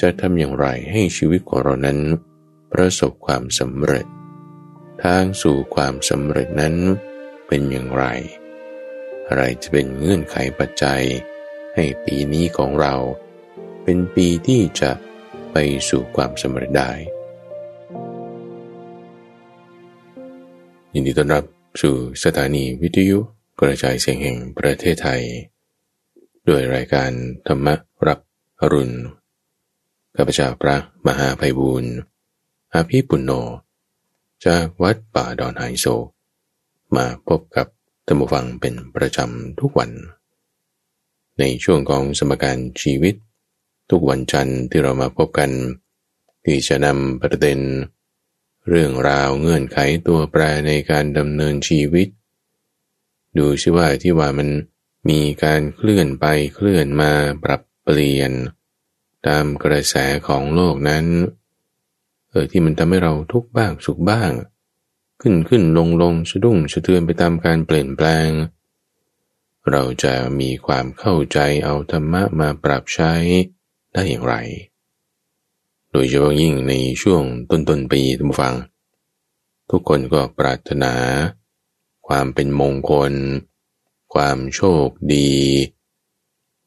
จะทำอย่างไรให้ชีวิตของเรานั้น ประสบความสำเร็จ ทางสู่ความสำเร็จนั้นเป็นอย่างไร อะไรจะเป็นเงื่อนไขปัจจัย ให้ปีนี้ของเรา เป็นปีที่จะไปสู่ความสำเร็จได้ ยินดีต้อนรับสู่สถานีวิทยุกระจายเสียงแห่งประเทศไทย ด้วยรายการธรรมรับอรุณ ข้าพเจ้าพระมหาภัยบูรณ์อาภีปุณโญจากวัดป่าดอนไฮโซ มาพบกับธรรมฟังเป็นประจำทุกวัน ในช่วงของสมการชีวิต ทุกวันจันทร์ที่เรามาพบกัน ที่จะนำประเด็น เรื่องราวเงื่อนไขตัวแปรในการดำเนินชีวิต ดูชิว่าที่ว่ามันมีการเคลื่อนไปเคลื่อนมาปรับเปลี่ยน ตามกระแสของโลกนั้น เออที่มันทำให้เราทุกข์บ้างสุขบ้าง ขึ้นขึ้นลงลงสะดุ้งสะเทือนไปตามการเปลี่ยนแปลง เราจะมีความเข้าใจเอาธรรมะมาปรับใช้ได้อย่างไร โดยเฉพาะยิ่งในช่วงต้นต้นปีทุกฟัง ทุกคนก็ปรารถนา ความเป็นมงคล ความโชคดี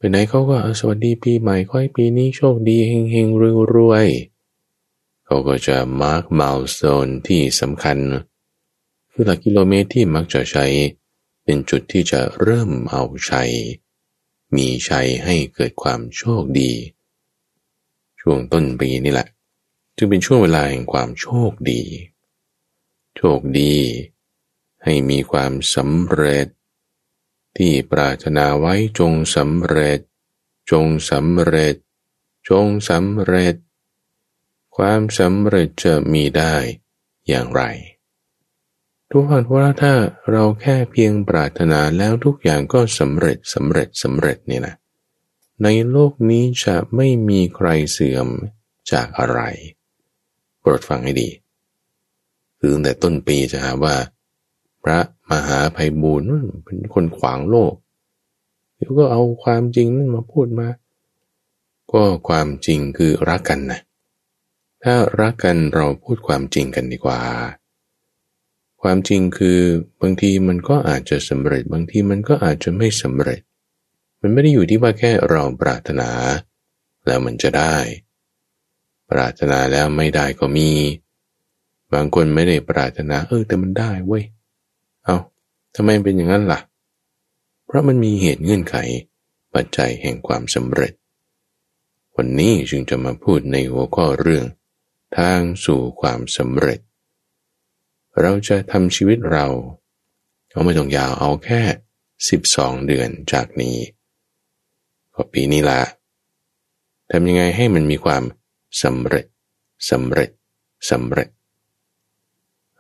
ไหนเขาก็สวัสดีปีใหม่ค่อยปีนี้โชคดีเฮงเฮงรวยรวยเขาก็จะมาร์กมาลโซนที่สำคัญ คือหลักกิโลเมตรที่มักจะใช้เป็นจุดที่จะเริ่มเอาชัย มีชัยให้เกิดความโชคดี ช่วงต้นปีนี่แหละ จึงเป็นช่วงเวลาแห่งความโชคดี โชคดี ให้มีความสำเร็จ ที่ปรารถนาไว้จงสำเร็จ จงสำเร็จ จงสำเร็จ ความสำเร็จจะมีได้อย่างไร ทุกคนว่าถ้าเราแค่เพียงปรารถนาแล้วทุกอย่างก็สำเร็จสำเร็จสำเร็จนี่นะ ในโลกนี้จะไม่มีใครเสื่อมจากอะไรโปรดฟังให้ดี คือตั้งแต่ต้นปีจะหาว่า พระ มหาภัยบูรณ์เป็นคนขวางโลก เดี๋ยวก็เอาความจริงนั่นมาพูดมา ก็ความจริงคือรักกันนะ ถ้ารักกันเราพูดความจริงกันดีกว่า ความจริงคือบางทีมันก็อาจจะสำเร็จ บางทีมันก็อาจจะไม่สำเร็จ มันไม่ได้อยู่ที่ว่าแค่เราปรารถนา แล้วมันจะได้ ปรารถนาแล้วไม่ได้ก็มี บางคนไม่ได้ปรารถนาเออแต่มันได้เว้ย เอาทำไมเป็นอย่างนั้นล่ะ เพราะมันมีเหตุเงื่อนไข ปัจจัยแห่งความสำเร็จ วันนี้จึงจะมาพูดในหัวข้อเรื่อง ทางสู่ความสำเร็จ เราจะทำชีวิตเรา เอาไม่ต้องยาวเอาแค่ 12 เดือนจากนี้ก็ปีนี้ละทำยังไงให้มันมีความสำเร็จสำเร็จสำเร็จ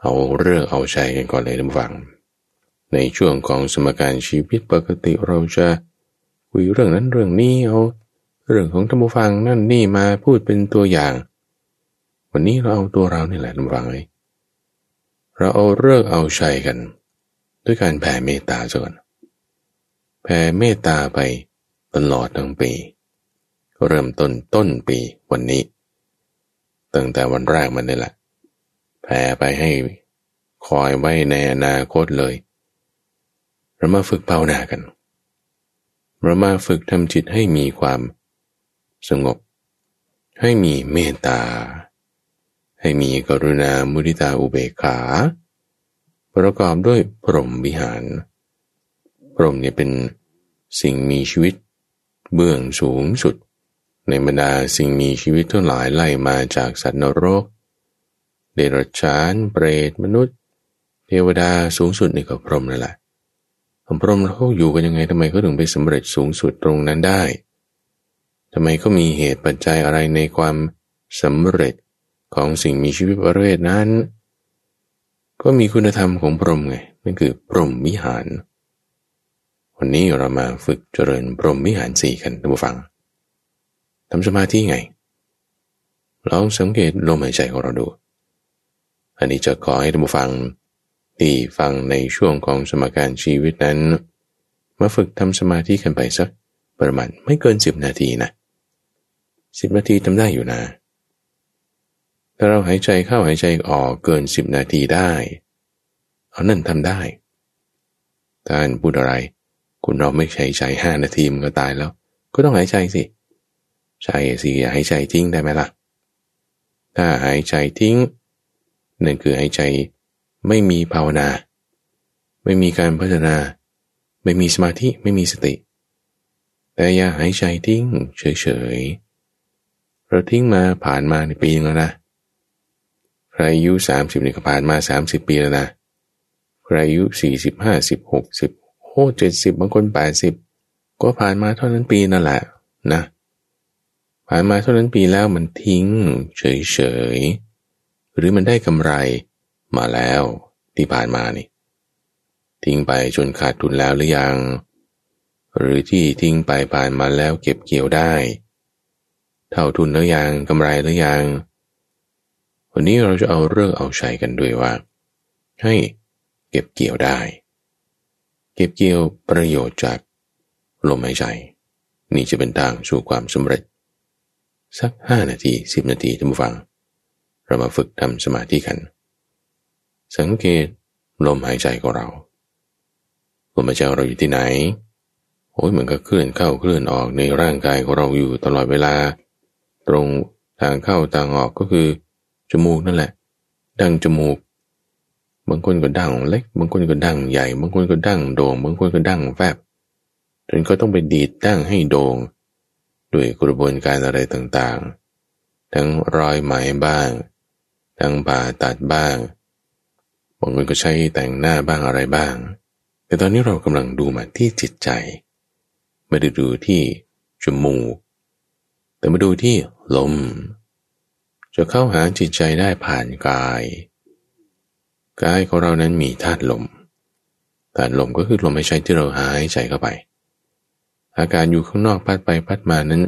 เอาเรื่องเอาใจกันก่อนเลยท่านฟัง ในช่วงของสมการชีวิตปกติเราจะคุยเรื่องนั้นเรื่องนี้เอาเรื่องของธรรมฟังนั่นนี่มาพูดเป็นตัวอย่าง วันนี้เราเอาตัวเรานี่แหละธรรมฟังเลยเราเอาเรื่องเอาชัยกัน ด้วยการแผ่เมตตาส่วนแผ่เมตตาไปตลอดทั้งปี เริ่มต้นต้นปีวันนี้ ตั้งแต่วันแรกมันนี่แหละแผ่ไปให้คอยไว้ในอนาคตเลย เรามาฝึกภาวนากันเรามาฝึกทำจิตให้มีความสงบ ให้มีเมตตา ให้มีกรุณามุทิตาอุเบกขา ประกอบด้วยพรหมวิหาร พรหมเนี่ยเป็นสิ่งมีชีวิต เบื้องสูงสุด ในบรรดาสิ่งมีชีวิตทั้งหลายไล่มาจากสัตว์นรก เดรัจฉาน เปรต มนุษย์ เทวดาสูงสุดนี่ก็พรหมนั่นแหละ พรหมเขาอยู่กันยังไงทำไมเขาถึงไปสำเร็จสูงสุดตรงนั้นได้ทำไมเขามีเหตุปัจจัยอะไรในความสำเร็จของสิ่งมีชีวิตประเภทนั้น ก็มีคุณธรรมของพรหมไงนั่นคือพรหมวิหาร วันนี้เรามาฝึกเจริญพรหมวิหารสี่กันท่านผู้ฟังทำสมาธิไงลองสังเกตลมหายใจของเราดู อันนี้จะขอให้ท่านผู้ฟัง ที่ฟังในช่วงของสมการชีวิตนั้น มาฝึกทำสมาธิกันไปสักประมาณไม่เกินสิบนาทีนะสิบนาทีทำได้อยู่นะ ถ้าเราหายใจเข้าหายใจออกเกินสิบนาทีได้ เอานั่นทำได้ท่านพูดอะไร คุณเราไม่ใช้ใจห้านาทีมันก็ตายแล้ว ก็ต้องหายใจสิ ใช่สิอย่าหายใจทิ้งได้ไหมล่ะ ถ้าหายใจทิ้งนั่นคือหายใจ ไม่มีภาวนา ไม่มีการพัฒนา ไม่มีสมาธิไม่มีสติ แต่อย่าหายใจทิ้งเฉยๆเราทิ้งมาผ่านมาในปีนึงแล้วนะใครอายุสามสิบนี่ก็ผ่านมาสามสิบปีแล้วนะใครอายุสี่สิบห้าสิบหกสิบโอ้เจ็ดสิบบางคนแปดสิบก็ผ่านมาเท่านั้นปีนั่นแหละนะผ่านมาเท่านั้นปีแล้วมันทิ้งเฉยๆหรือมันได้กำไร มาแล้วที่ผ่านมานี่ ทิ้งไปจนขาดทุนแล้วหรือยัง หรือที่ทิ้งไปผ่านมาแล้วเก็บเกี่ยวได้ เท่าทุนหรือยังกำไรหรือยัง วันนี้เราจะเอาเรื่องเอาใช้กันด้วยว่า ให้เก็บเกี่ยวได้ เก็บเกี่ยวประโยชน์จากลมหายใจนี่จะเป็นทางสู่ความสำเร็จ สักห้านาทีสิบนาทีท่านผู้ฟัง เรามาฝึกทำสมาธิกัน สังเกตลมหายใจของเราลมหายใจเราอยู่ที่ไหนโอ้ยเหมือนกับเคลื่อนเข้าเคลื่อนออกในร่างกายของเราอยู่ตลอดเวลา ตรงทางเข้าทางออกก็คือจมูกนั่นแหละ ดังจมูก บางคนก็ดังเล็ก บางคนก็ดังใหญ่ บางคนก็ดังโด่งบางคนก็ดังแฟบจนก็ต้องไปดีดดั้งให้โด่งด้วยกระบวนการอะไรต่างๆ ทั้งรอยไหมบ้าง ทั้งผ่าตัดบ้างางคนก็ใช้แต่งหน้าบ้างอะไรบ้าง แต่ตอนนี้เรากำลังดูมาที่จิตใจ ไม่ได้ดูที่จมูก แต่มาดูที่ลม จะเข้าหาจิตใจได้ผ่านกาย กายของเรานั้นมีธาตุลม ธาตุลมก็คือลมหายใจที่เราหายใจเข้าไป อาการอยู่ข้างนอกพัดไปพัดมานั้น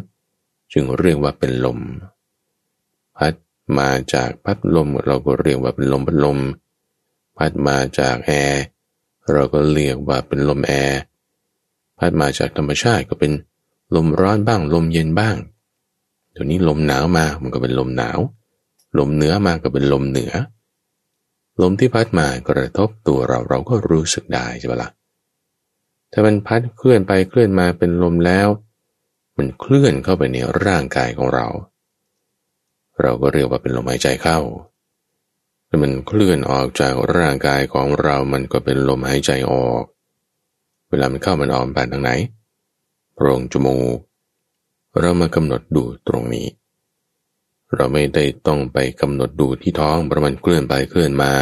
จึงเรียกว่าเป็นลม พัดมาจากพัดลมเราก็เรียกว่าเป็นลมพัดลม พัดมาจากแอร์เราก็เรียกว่าเป็นลมแอร์พัดมาจากธรรมชาติก็เป็นลมร้อนบ้าง ลมเย็นบ้างเดี๋ยวนี้ลมหนาวมามันก็เป็นลมหนาว ลมเหนือมาก็เป็นลมเหนือ ลมที่พัดมากระทบตัวเราเราก็รู้สึกได้ใช่ไหมละ่ะถ้ามันพัดเคลื่อนไปเคลื่อนมาเป็นลมแล้ว มันเคลื่อนเข้าไปในร่างกายของเรา เราก็เรียกว่าเป็นลมหายใจเข้า ถ้ามันเคลื่อนออกจากร่างกายของเรามันก็เป็นลมหายใจออก เวลามันเข้ามันออกผ่านทางไหนโพรงจมูก เรามากำหนดดูตรงนี้ เราไม่ได้ต้องไปกำหนดดูที่ท้องประมันเคลื่อนไปเคลื่อนมา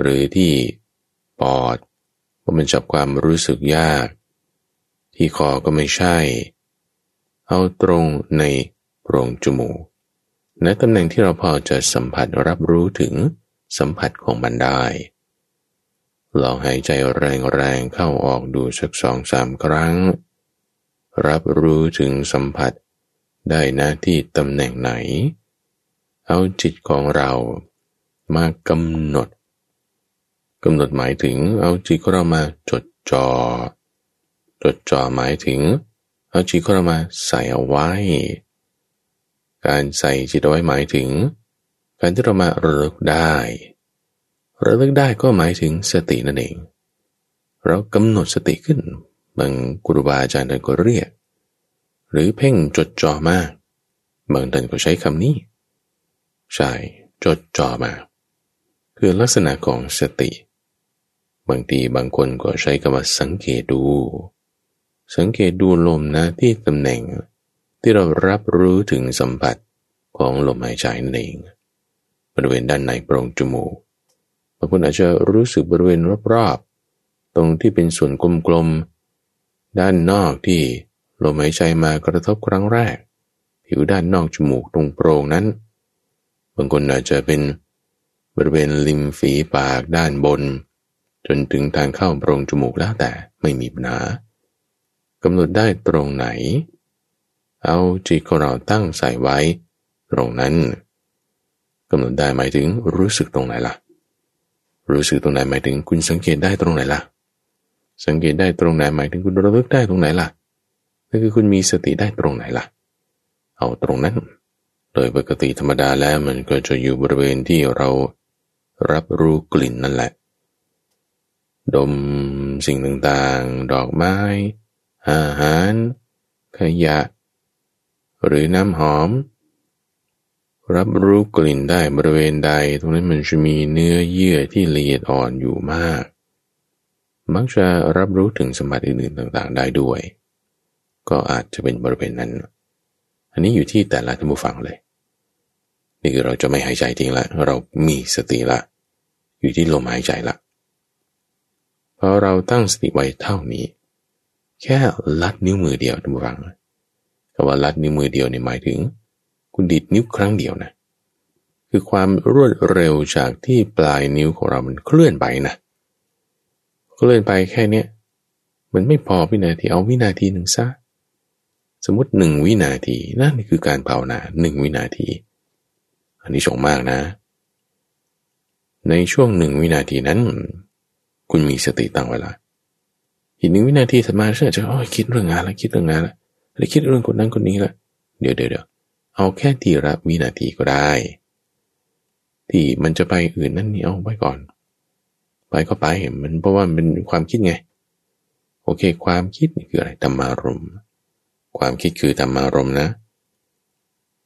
หรือที่ปอดเพราะมันจับความรู้สึกยาก ที่คอก็ไม่ใช่ เอาตรงในโพรงจมูก ในตำแหน่งที่เราพอจะสัมผัสรับรู้ถึงสัมผัสของมันได้ ลองหายใจแรงๆเข้าออกดูสักสองสามครั้ง รับรู้ถึงสัมผัสได้หน้าที่ตำแหน่งไหน เอาจิตของเรามากำหนดกำหนดหมายถึงเอาจิตของเรามาจดจอ่อจดจ่อหมายถึง เอาจิตของเรามาใส่เอาไว้ การใส่จิตเอาไว้หมายถึง การที่เรามาระลึกได้ระลึกได้ก็หมายถึงสตินั่นเอง เรากำหนดสติขึ้นบางครูบาอาจารย์ท่านก็เรียก หรือเพ่งจดจ่อมากบางท่านก็ใช้คำนี้ ใช่จดจ่อมา คือลักษณะของสติ บางทีบางคนก็ใช้คำว่าสังเกตดู สังเกตดูลมนะที่ตำแหน่ง ที่เรารับรู้ถึงสัมผัสของลมหายใจนั่นเองบริเวณด้านในโพรงจมูกบางคนอาจจะรู้สึกบริเวณรอบๆตรงที่เป็นส่วนกลมๆด้านนอกที่ลมหายใจมากระทบครั้งแรก ผิวด้านนอกจมูกตรงโปรงนั้นบางคนอาจจะเป็นบริเวณริมฝีปากด้านบน จนถึงทางเข้าโพรงจมูกแล้วแต่ไม่มีปัญหากำหนดได้ตรงไหน เอาจิตของเราตั้งใส่ไว้ ตรงนั้นกำหนดได้หมายถึงรู้สึกตรงไหนล่ะ รู้สึกตรงไหนหมายถึงคุณสังเกตได้ตรงไหนล่ะ สังเกตได้ตรงไหนหมายถึงคุณระลึกได้ตรงไหนล่ะนั่นคือคุณมีสติได้ตรงไหนล่ะ เอาตรงนั้น โดยปกติธรรมดาแล้วมันก็จะอยู่บริเวณที่เรารับรู้กลิ่นนั่นแหละ ดมสิ่งต่างๆ ดอกไม้ อาหาร ขยะ หรือน้ำหอม รับรู้กลิ่นได้บริเวณใด ตรงนั้นมันจะมีเนื้อเยื่อที่ละเอียดอ่อนอยู่มาก มักจะรับรู้ถึงสมบัติอื่นๆต่างๆ ได้ด้วย ก็อาจจะเป็นบริเวณนั้น อันนี้อยู่ที่แต่ละท่านผู้ฟังเลย นี่คือเราจะไม่หายใจทิ้งละ เรามีสติละ อยู่ที่ลมหายใจละพอเราตั้งสติไว้เท่านี้ แค่ลัดนิ้วมือเดียวท่านผู้ฟัง คำว่าลัดนิ้วมือเดียวเนี่ยหมายถึง คุณดิดนิ้วครั้งเดียวนะ คือความรวดเร็วจากที่ปลายนิ้วของเรามันเคลื่อนไปนะเคลื่อนไปแค่เนี้ยมันไม่พอวินาทีเอาวินาทีหนึ่งซะสมมติหนึ่งวินาทีนั่นคือการภาวนาหนึ่งวินาที อันนี้ส่งมากนะ ในช่วงหนึ่งวินาทีนั้น คุณมีสติตั้งเวลาอีกหนึ่งวินาทีถัดมาเชื่อจะโอ้ยคิดเรื่องงานและคิดเรื่องงานและ หรือคิดเรื่องคนนั้นคนนี้ละเดี๋ยวเดี๋ยวเดี๋ยวเอาแค่ทีละวินาทีก็ได้ ที่มันจะไปอื่นนั่นนี่เอาไว้ก่อน ไปก็ไปมันเพราะว่ามันเป็นความคิดไง โอเค ความคิดนี่คืออะไรธรรมารมความคิดคือธรรมารมนะ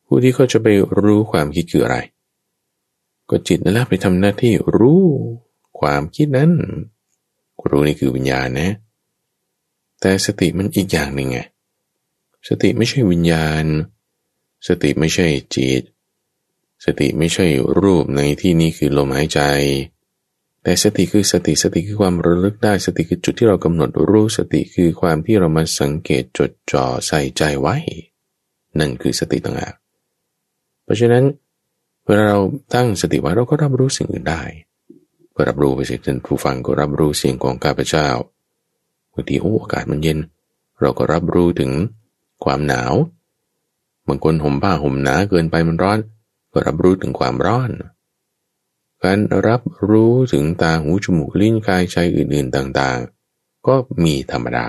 ผู้ที่เขาจะไปรู้ความคิดคืออะไร ก็จิตนั่นแหละไปทำหน้าที่รู้ความคิดนั้นรู้นี่คือวิญญาณนะ แต่สติมันอีกอย่างหนึ่งไง สติไม่ใช่วิญญาณ สติไม่ใช่จิต สติไม่ใช่รูปในที่นี้คือลมหายใจ แต่สติคือสติสติคือความระลึกได้สติคือจุดที่เรากำหนดรู้สติคือความที่เรามาสังเกตจดจ่อใส่ใจไว้ นั่นคือสติต่างหากเพราะฉะนั้นเวลาเราตั้งสติไว้เราก็รับรู้สิ่งอื่นได้ก็รับรู้ไปสิท่านผู้ฟังก็รับรู้เสียงของข้าพเจ้าบางทีโอ้อากาศมันเย็น เราก็รับรู้ถึง ความหนาวบางคนห่มผ้าห่มหนาเกินไปมันร้อน ก็รับรู้ถึงความร้อน การรับรู้ถึงตาหูจมูกลิ้นกายใจอื่นๆต่างๆ ก็มีธรรมดา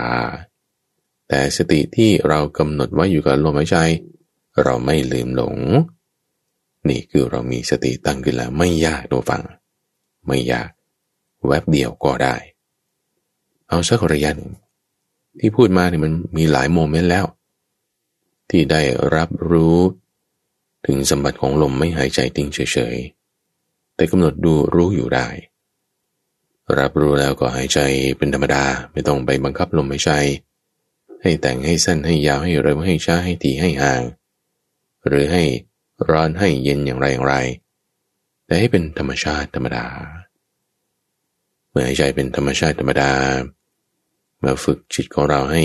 แต่สติที่เรากำหนดไว้อยู่กับลมหายใจ เราไม่ลืมหลง นี่คือเรามีสติตั้งขึ้นแล้วไม่ยากตัวฟัง ไม่ยาก แวบเดียวก็ได้ เอาสักระยะหนึ่งที่พูดมาเนี่ยมันมีหลายโมเมนต์แล้ว ที่ได้รับรู้ ถึงสมบัติของลมไม่หายใจติ้งเฉยๆ แต่กำหนดดูรู้อยู่ได้ รับรู้แล้วก็หายใจเป็นธรรมดาไม่ต้องไปบังคับลมหายใจ ให้แต่งให้สั้นให้ยาวให้เร็วให้ช้าให้ถี่ให้ห่าง หรือให้ร้อนให้เย็นอย่างไรอย่างไร แต่ให้เป็นธรรมชาติธรรมดา เมื่อหายใจเป็นธรรมชาติธรรมดามาฝึกจิตของเราให้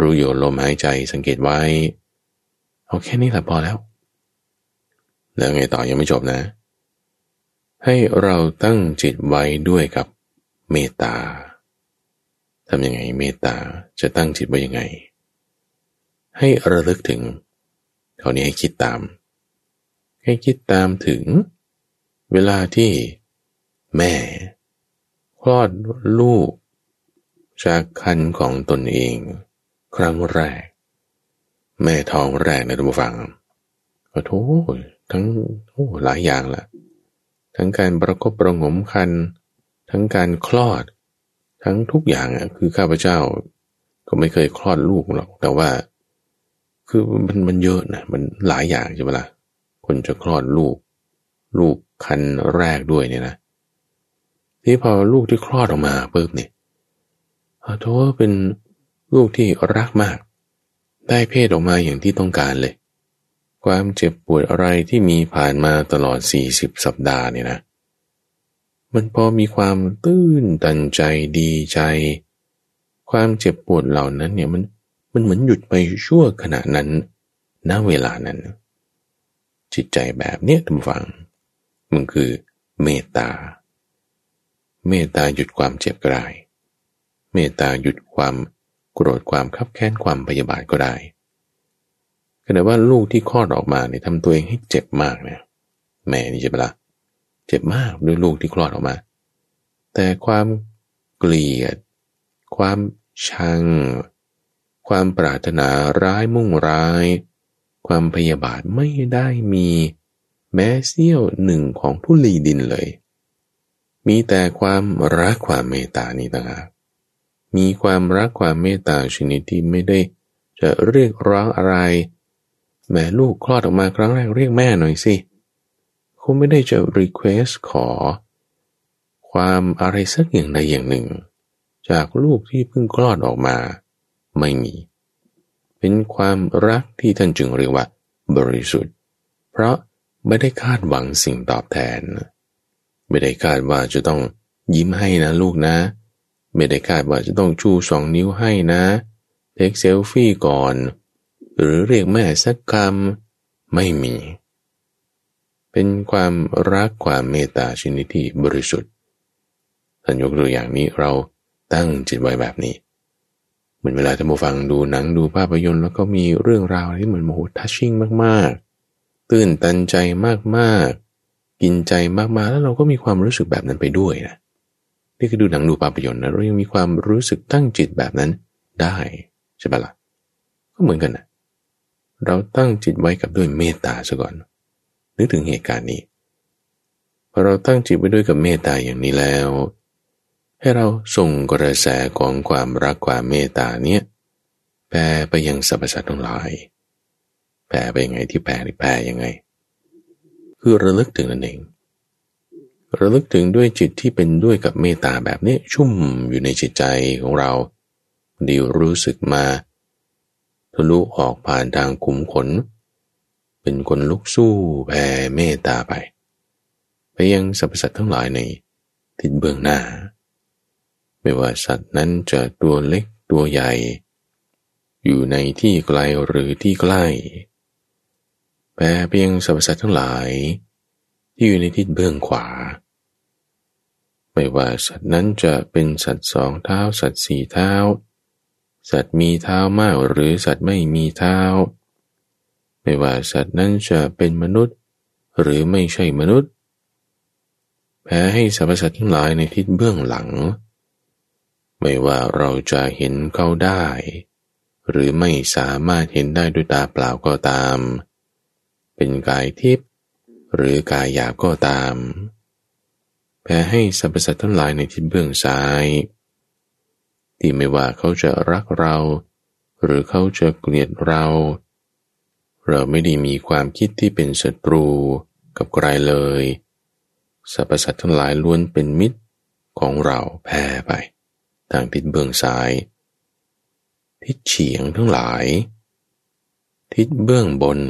รู้โยลมหายใจสังเกตไว้เอาแค่นี้แหละพอแล้วแล้วไงต่อยังไม่จบนะ ให้เราตั้งจิตไว้ด้วยกับเมตตาทำยังไงเมตตาจะตั้งจิตไว้ยังไง ให้ระลึกถึงคราวนี้ให้คิดตาม ให้คิดตามถึง เวลาที่แม่คลอดลูกจากคันของตนเอง ครั้งแรก แม่ท้องแรกนะท่านผู้ฟังขอโทษทั้งโอ้หลายอย่างละทั้งการประกบประงมคัน ทั้งการคลอด ทั้งทุกอย่างอะคือข้าพเจ้า ก็ไม่เคยคลอดลูกหรอก แต่ว่า คือมันมันเยอะนะมันหลายอย่างใช่ไหมละ่ะคนจะคลอดลูก ลูกคันแรกด้วยเนี่ยนะที่พอลูกที่คลอดออกมาปุ๊บเนี่ยโทษเป็น ลูกที่รักมาก ได้เพศออกมาอย่างที่ต้องการเลย ความเจ็บปวดอะไรที่มีผ่านมาตลอด 40 สัปดาห์เนี่ยนะ มันพอมีความตื้นตันใจดีใจ ความเจ็บปวดเหล่านั้นเนี่ยมันมันเหมือนหยุดไปชั่วขณะนั้นณเวลานั้น จิตใจแบบเนี้ยทุกฝัง มันคือเมตตา เมตตาหยุดความเจ็บก็ได้เมตตาหยุดความ โกรธความคับแค้นความพยาบาทก็ได้ขณะว่าลูกที่คลอดออกมาเนี่ยทำตัวเองให้เจ็บมากเนี่ยแม่นี่จะเปละเจ็บมากด้วยลูกที่คลอดออกมา แต่ความเกลียด ความชัง ความปรารถนาร้ายมุ่งร้าย ความพยาบาทไม่ได้มีแม้เสี้ยวหนึ่งของผู้ลีดินเลย มีแต่ความรักความเมตตานี่ต่างหาก มีความรักความเมตตาชนิดที่ไม่ได้จะเรียกร้องอะไรแม่ลูกคลอดออกมาครั้งแรกเรียกแม่หน่อยสิคงไม่ได้จะรีเควสขอ ความอะไรสักอย่างใดอย่างหนึ่ง จากลูกที่เพิ่งคลอดออกมา ไม่มี เป็นความรักที่ท่านจึงเรียกว่า บริสุทธิ์ เพราะไม่ได้คาดหวังสิ่งตอบแทน ไม่ได้คาดว่าจะต้องยิ้มให้นะลูกนะ ไม่ได้คาดว่าจะต้องชูสองนิ้วให้นะเทคเซลฟี่ก่อน หรือเรียกแม่สักคำไม่มี เป็นความรักความเมตตาชนิดที่บริสุทธิ์ท่านยกตัวอย่างนี้เราตั้งจิตไว้แบบนี้ เหมือนเวลาท่านผู้ฟังดูหนังดูภาพยนตร์ แล้วก็มีเรื่องราวที่เหมือนโมโหทัชชิ่งมากๆ ตื่นตันใจมากๆ กินใจมากๆ แล้วเราก็มีความรู้สึกแบบนั้นไปด้วยนะ นี่คือดูหนังดูภาพยนตร์นะเรายังมีความรู้สึกตั้งจิตแบบนั้นได้ใช่ปะละ่ะก็เหมือนกันนะเราตั้งจิตไว้กับด้วยเมตตาซะก่อน นึกถึงเหตุการณ์นี้พอเราตั้งจิตไว้ด้วยกับเมตตาอย่างนี้แล้ว ให้เราส่งกระแสของความรักความเมตตาเนี่ยแผ่ไปยังสรรพสัตว์ทั้งหลายแผ่ไปยังไงที่แผ่ที่แผ่ยังไง คือระลึกถึงนั่นเอง ระลึกถึงด้วยจิตที่เป็นด้วยกับเมตตาแบบนี้ชุ่มอยู่ในจิตใจของเราดีรู้สึกมาทะลุออกผ่านทางขุมขน เป็นคนลุกสู้แผ่เมตตาไป ไปยังสรรพสัตว์ทั้งหลายในทิศเบื้องหน้า ไม่ว่าสัตว์นั้นจะตัวเล็กตัวใหญ่ อยู่ในที่ไกลหรือที่ใกล้แปลเพียงสรรพสัตว์ทั้งหลาย ที่อยู่ในทิศเบื้องขวา ไม่ว่าสัตว์นั้นจะเป็นสัตว์สองเท้า สัตว์สี่เท้า สัตว์มีเท้ามากหรือสัตว์ไม่มีเท้า ไม่ว่าสัตว์นั้นจะเป็นมนุษย์ หรือไม่ใช่มนุษย์ แพ้ให้สรรพสัตว์ทั้งหลายในทิศเบื้องหลัง ไม่ว่าเราจะเห็นเขาได้ หรือไม่สามารถเห็นได้ด้วยตาเปล่าก็ตาม เป็นกายทิพย์หรือกายหยาบก็ตาม แพ้ให้สรรพสัตว์ทั้งหลายในทิศเบื้องซ้าย ที่ไม่ว่าเขาจะรักเรา หรือเขาจะเกลียดเรา เราไม่ได้มีความคิดที่เป็นศัตรูกับใครเลยสรรพสัตว์ทั้งหลายล้วนเป็นมิตรของเราแพ้ไป ทางทิศเบื้องซ้าย ทิศเฉียงทั้งหลาย ทิศเบื้องบน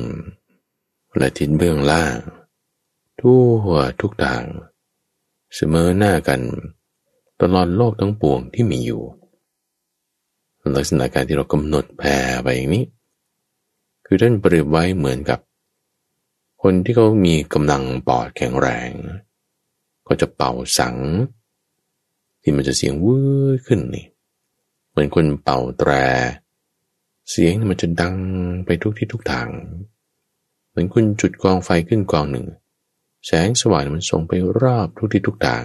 และทิศเบื้องล่าง ทั่วทุกทาง เสมอหน้ากัน ตลอดโลกทั้งปวงที่มีอยู่ ลักษณะการที่เรากำหนดแผ่ไปอย่างนี้ คือท่านเปรียบไว้เหมือนกับ คนที่เขามีกำลังปอดแข็งแรงก็จะเป่าสัง ที่มันจะเสียงวืดขึ้นนี่เหมือนคนเป่าแตร เสียงมันจะดังไปทุกที่ทุกทาง เหมือนคุณจุดกองไฟขึ้นกองหนึ่ง แสงสว่างมันส่งไปรอบทุกที่ทุกทาง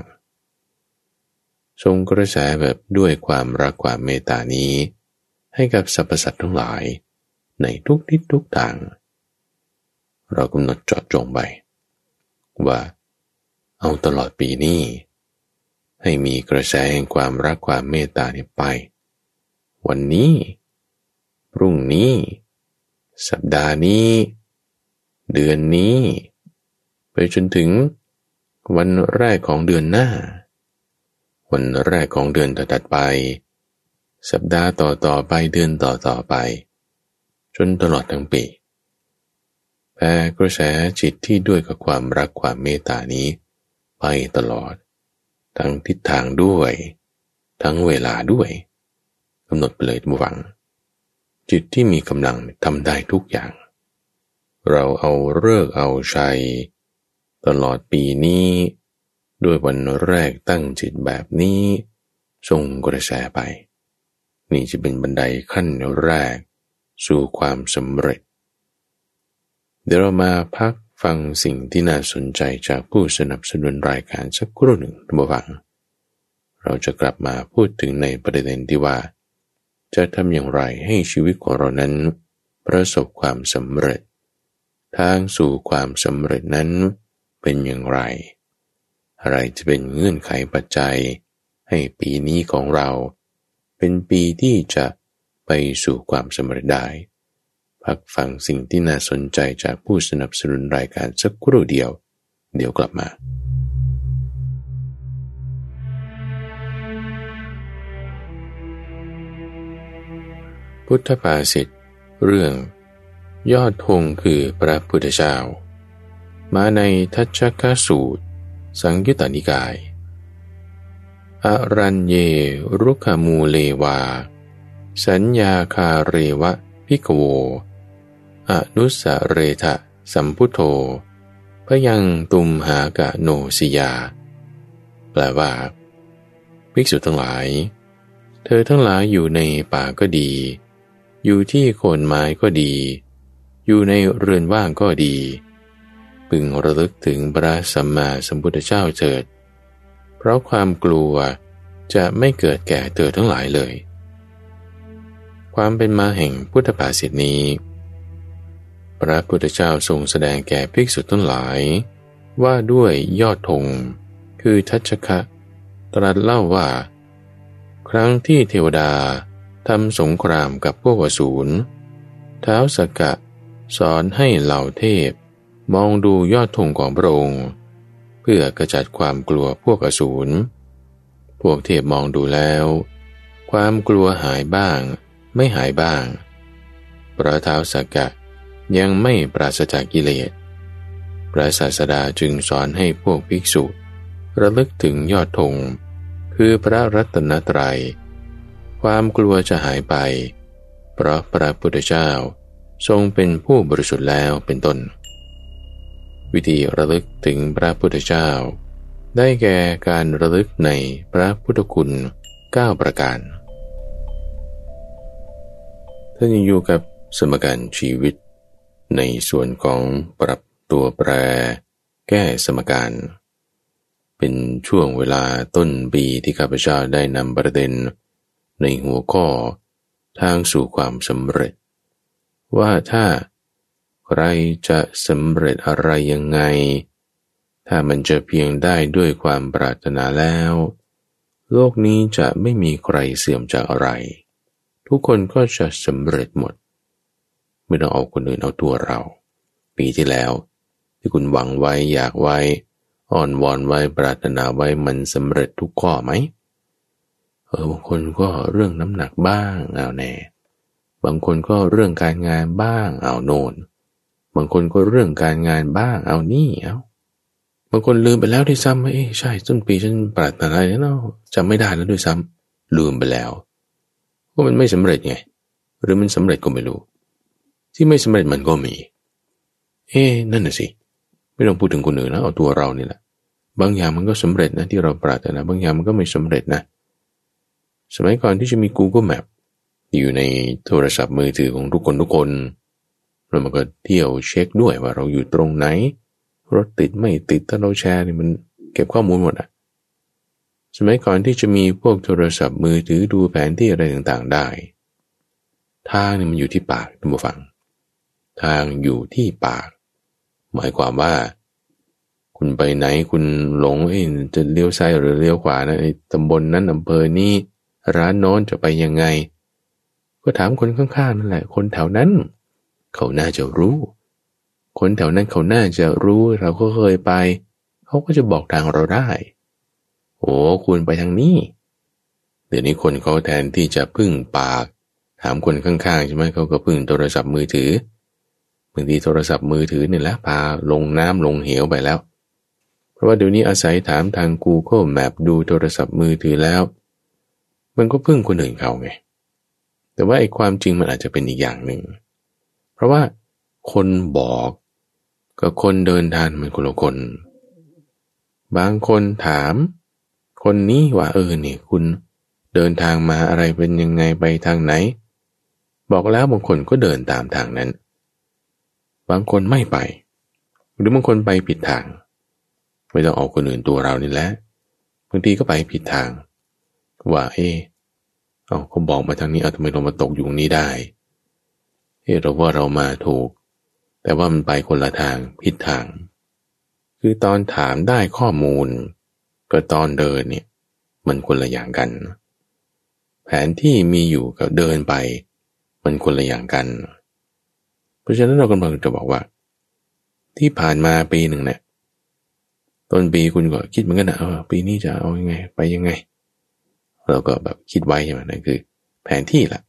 ส่งกระแสแบบด้วยความรักความเมตตานี้ ให้กับสรรพสัตว์ทั้งหลาย ในทุกทิศทุกทาง เรากำหนดจอดจงไป ว่าเอาตลอดปีนี้ ให้มีกระแสแห่งความรักความเมตตาเนี่ยไป วันนี้ พรุ่งนี้ สัปดาห์นี้ เดือนนี้ จนถึงวันแรกของเดือนหน้า วันแรกของเดือนถัดไป สัปดาห์ต่อต่อไปเดือนต่อต่อไป จนตลอดทั้งปีแผ่กระแสจิตที่ด้วยกับความรักความเมตตานี้ ไปตลอด ทั้งทิศทางด้วย ทั้งเวลาด้วยกำหนดไปเลยทุกฝัง จิตที่มีกำลังทำได้ทุกอย่าง เราเอาเลิกเอาชัย ตลอดปีนี้ ด้วยวันแรกตั้งจิตแบบนี้ส่งกระแสไป นี่จะเป็นบันไดขั้นแรก สู่ความสำเร็จ เดี๋ยวเรามาพักฟังสิ่งที่น่าสนใจจากผู้สนับสนุนรายการสักครู่หนึ่งทุกฝัง เราจะกลับมาพูดถึงในประเด็นที่ว่า จะทำอย่างไรให้ชีวิตของเรานั้น ประสบความสำเร็จ ทางสู่ความสำเร็จนั้น เป็นอย่างไร อะไรจะเป็นเงื่อนไขปัจจัย ให้ปีนี้ของเรา เป็นปีที่จะไปสู่ความสำเร็จได้ พักฟังสิ่งที่น่าสนใจจากผู้สนับสนุนรายการสักครู่เดียว เดี๋ยวกลับมาพุทธภาษิตเรื่อง ยอดธงคือพระพุทธเจ้า มาในทัชกสูตร สังยุตตนิกาย อรัญเยรุขมูเลวา สัญญาคาเรวะพิกโว อนุสเรทะสัมพุโธพยังตุมหากะโนสิยา แปลว่า ภิกษุทั้งหลาย เธอทั้งหลายอยู่ในป่าก็ดี อยู่ที่โคนไม้ก็ดี อยู่ในเรือนว่างก็ดี พึงระลึกถึงพระสัมมาสัมพุทธเจ้าเถิด เพราะความกลัวจะไม่เกิดแก่เธอทั้งหลายเลย ความเป็นมาแห่งพุทธภาษิตนี้ พระพุทธเจ้าทรงแสดงแก่ภิกษุทั้งหลาย ว่าด้วยยอดธงคือทัชคะตรัสเล่าว่า ครั้งที่เทวดาทำสงครามกับพวกวสูรเท้าสกกะสอนให้เหล่าเทพ มองดูยอดธงของพระองค์ เพื่อกระจัดความกลัวพวกอสูร พวกเทพมองดูแล้ว ความกลัวหายบ้าง ไม่หายบ้าง พระเท้าสกกะยังไม่ปราศจากกิเลส พระศาสดาจึงสอนให้พวกภิกษุ ระลึกถึงยอดธงคือพระรัตนตรยัย ความกลัวจะหายไป เพราะพระพุทธเจ้าทรงเป็นผู้บริสุทธิ์แล้วเป็นต้น วิธีระลึกถึงพระพุทธเจ้า ได้แก่การระลึกในพระพุทธคุณ 9 ประการ ท่านอยู่กับสมการชีวิต ในส่วนของปรับตัวแปร แก้สมการ เป็นช่วงเวลาต้นปีที่ข้าพเจ้าได้นำประเด็น ในหัวข้อทางสู่ความสำเร็จ ว่าถ้า ใครจะสำเร็จอะไรยังไง ถ้ามันจะเพียงได้ด้วยความปรารถนาแล้ว โลกนี้จะไม่มีใครเสื่อมจากอะไร ทุกคนก็จะสำเร็จหมด ไม่ต้องเอาคนอื่นเอาตัวเรา ปีที่แล้ว ที่คุณหวังไว้อยากไว้ อ่อนวอนไว้ปรารถนาไว้มันสำเร็จทุกข้อไหมเออบางคนก็เรื่องน้ำหนักบ้างเอาแน่ บางคนก็เรื่องการงานบ้างเอาโนน บางคนก็เรื่องการงานบ้างเอานี่เอาบางคนลืมไปแล้วด้วยซ้ำว่าเอ้ใช่ต้นปีฉันปรารถนาอะไรเนาะจำไม่ได้แล้วด้วยซ้ำลืมไปแล้วว่ามันไม่สำเร็จไง หรือมันสำเร็จก็ไม่รู้ ที่ไม่สำเร็จมันก็มี เอ๊นั่นน่ะสิ ไม่ต้องพูดถึงคนอื่นนะเอาตัวเรานี่แหละบางอย่างมันก็สำเร็จนะที่เราปรารถนาบางอย่างมันก็ไม่สำเร็จนะ สมัยก่อนที่จะมี Google Map อยู่ในโทรศัพท์มือถือของทุกคนทุกคน เรามันก็เที่ยวเช็คด้วยว่าเราอยู่ตรงไหน รถติดไม่ติดถ้าเราแชร์นี่มันเก็บข้อมูลหมดอะสมัยก่อนที่จะมีพวกโทรศัพท์มือถือดูแผนที่อะไรต่างๆได้ ทางนี่มันอยู่ที่ปากท่านผู้ฟัง ทางอยู่ที่ปาก หมายความว่า คุณไปไหนคุณหลงเอจะเลี้ยวซ้ายหรือเลี้ยวขวานะไอ้ตำบลนนั้นอำเภอนี้ร้านโน้นจะไปยังไง ก็ถามคนข้างๆนั่นแหละ คนแถวนั้น เขาน่าจะรู้ คนแถวนั้นเขาน่าจะรู้เราก็เคยไป เขาก็จะบอกทางเราได้ โอ้คุณไปทางนี้ เดี๋ยวนี้คนเขาแทนที่จะพึ่งปาก ถามคนข้างๆใช่ไหมเขาก็พึ่งโทรศัพท์มือถือบางทีโทรศัพท์มือถือเนี่ยแหละพาลงน้ำลงเหวไปแล้ว เพราะว่าเดี๋ยวนี้อาศัยถามทาง Google Map ดูโทรศัพท์มือถือแล้ว มันก็พึ่งคนอื่นเขาไง แต่ว่าไอ้ความจริงมันอาจจะเป็นอีกอย่างหนึ่ง เพราะว่าคนบอกกับคนเดินทางมันคนละคน บางคนถาม คนนี้ว่าเออเนี่ยคุณเดินทางมาอะไรเป็นยังไงไปทางไหน บอกแล้วบางคนก็เดินตามทางนั้น บางคนไม่ไป หรือบางคนไปผิดทาง ไม่ต้องเอาคนอื่นตัวเรานี่แหละบางทีก็ไปผิดทาง ว่าเออเอาเขาบอกมาทางนี้เอาทำไมเรามาตกอยู่นี้ได้ เออเราว่าเรามาถูก แต่ว่ามันไปคนละทางผิดทาง คือตอนถามได้ข้อมูลกับตอนเดินเนี่ย มันคนละอย่างกัน แผนที่มีอยู่กับเดินไป มันคนละอย่างกัน เพราะฉะนั้นเรากำลังจะบอกว่า ที่ผ่านมาปีหนึ่งเนี่ยต้นปีคุณก็คิดเหมือนกันนะเออปีนี้จะเอาอยัางไง ไปยังไง เราก็แบบคิดไว้ใช่ไหมนั่นคือ แผนที่ละ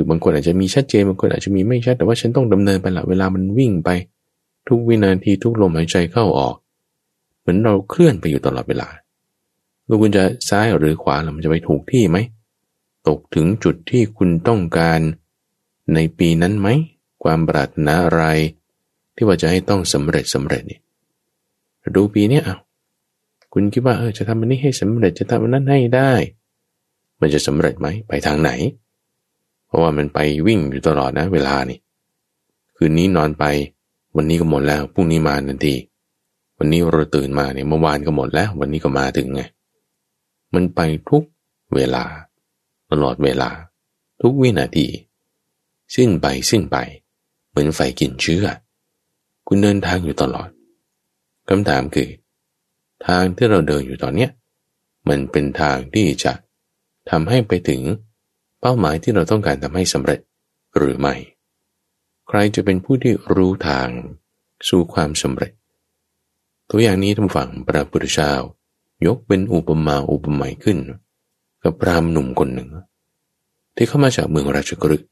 คือบางคนอาจจะมีชัดเจนบางคนอาจจะมีไม่ชัด แต่ว่าฉันต้องดำเนินไปละเวลามันวิ่งไป ทุกวินาทีทุกลมหายใจเข้าออก เหมือนเราเคลื่อนไปอยู่ตลอดเวลาลูกคุณจะซ้ายหรือขวาแล้วมันจะไปถูกที่ไหมตกถึงจุดที่คุณต้องการในปีนั้นไหม ความปรารถนาอะไร ที่ว่าจะให้ต้องสำเร็จสำเร็จเนี่ยดูปีนี้เอะคุณคิดว่าเออจะทำอันนี้ให้สำเร็จจะทำอันนั้นให้ได้ มันจะสำเร็จไหมไปทางไหน เพราะว่ามันไปวิ่งอยู่ตลอดนะ เวลานี่ คืนนี้นอนไป วันนี้ก็หมดแล้วพรุ่งนี้มาทันที วันนี้เราตื่นมาเนี่ยเมื่อวานก็หมดแล้ว วันนี้ก็มาถึงไง มันไปทุกเวลา ตลอดเวลา ทุกวินาที สิ้นไปสิ้นไป เหมือนไฟกินเชื้อ คุณเดินทางอยู่ตลอดคำถามคือ ทางที่เราเดินอยู่ตอนเนี้ยมันเป็นทางที่จะทำให้ไปถึง เป้าหมายที่เราต้องการทำให้สำเร็จหรือไม่ ใครจะเป็นผู้ที่รู้ทางสู่ความสำเร็จ ตัวอย่างนี้ท่านฟังพระพุทธเจ้ายกเป็นอุปมาอุปไมยขึ้น กับพรามหนุ่มคนหนึ่ง ที่เข้ามาจากเมืองราชกฤห์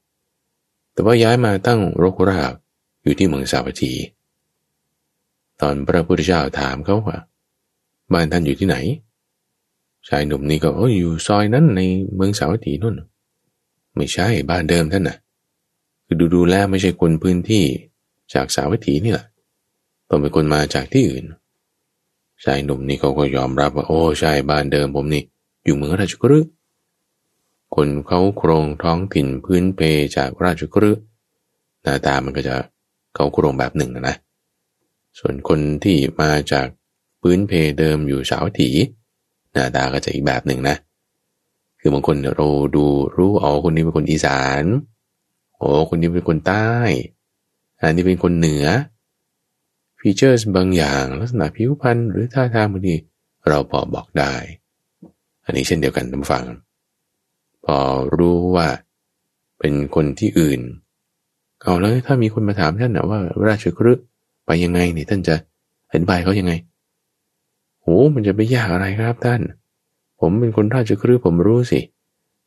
แต่ว่าย้ายมาตั้งรกรากอยู่ที่เมืองสาวัตถี ตอนพระพุทธเจ้าถามเขาว่าบ้านท่านอยู่ที่ไหนชายหนุ่มนี่ก็โอ้อยู่ซอยนั้นในเมืองสาวัตถีนู่น ไม่ใช่บ้านเดิมท่านนะ่ะ คือดูดูแลไม่ใช่คนพื้นที่จากสาวัตถีนี่แหละต้องเป็นคนมาจากที่อื่นชายหนุ่มนี่เขาก็ยอมรับว่าโอ้ใช่บ้านเดิมผมนี่ อยู่เมืองราชกฤห์คนเขาโครงท้องถิ่นพื้นเพจากราชกฤห์หน้าตามันก็จะเขาโครงแบบหนึ่งนะส่วนคนที่มาจากพื้นเพเดิมอยู่สาวถีหน้าตาก็จะอีกแบบหนึ่งนะ คือบางคนเราดูรู้เอาคนนี้เป็นคนอีสานโอ้คนนี้เป็นคนใต้ อันนี้เป็นคนเหนือ ฟีเจอร์บางอย่างลักษณะผิวพรรณหรือท่าทางบางทีเราพอบอกได้ อันนี้เช่นเดียวกันท่านฟัง พอรู้ว่าเป็นคนที่อื่น เอาแล้วถ้ามีคนมาถามท่านนะว่า ราชครึไปยังไงเนี่ยท่านจะอธิบายเขายังไงโหมันจะไปยากอะไรครับท่าน ผมเป็นคนราชครึผมรู้สิ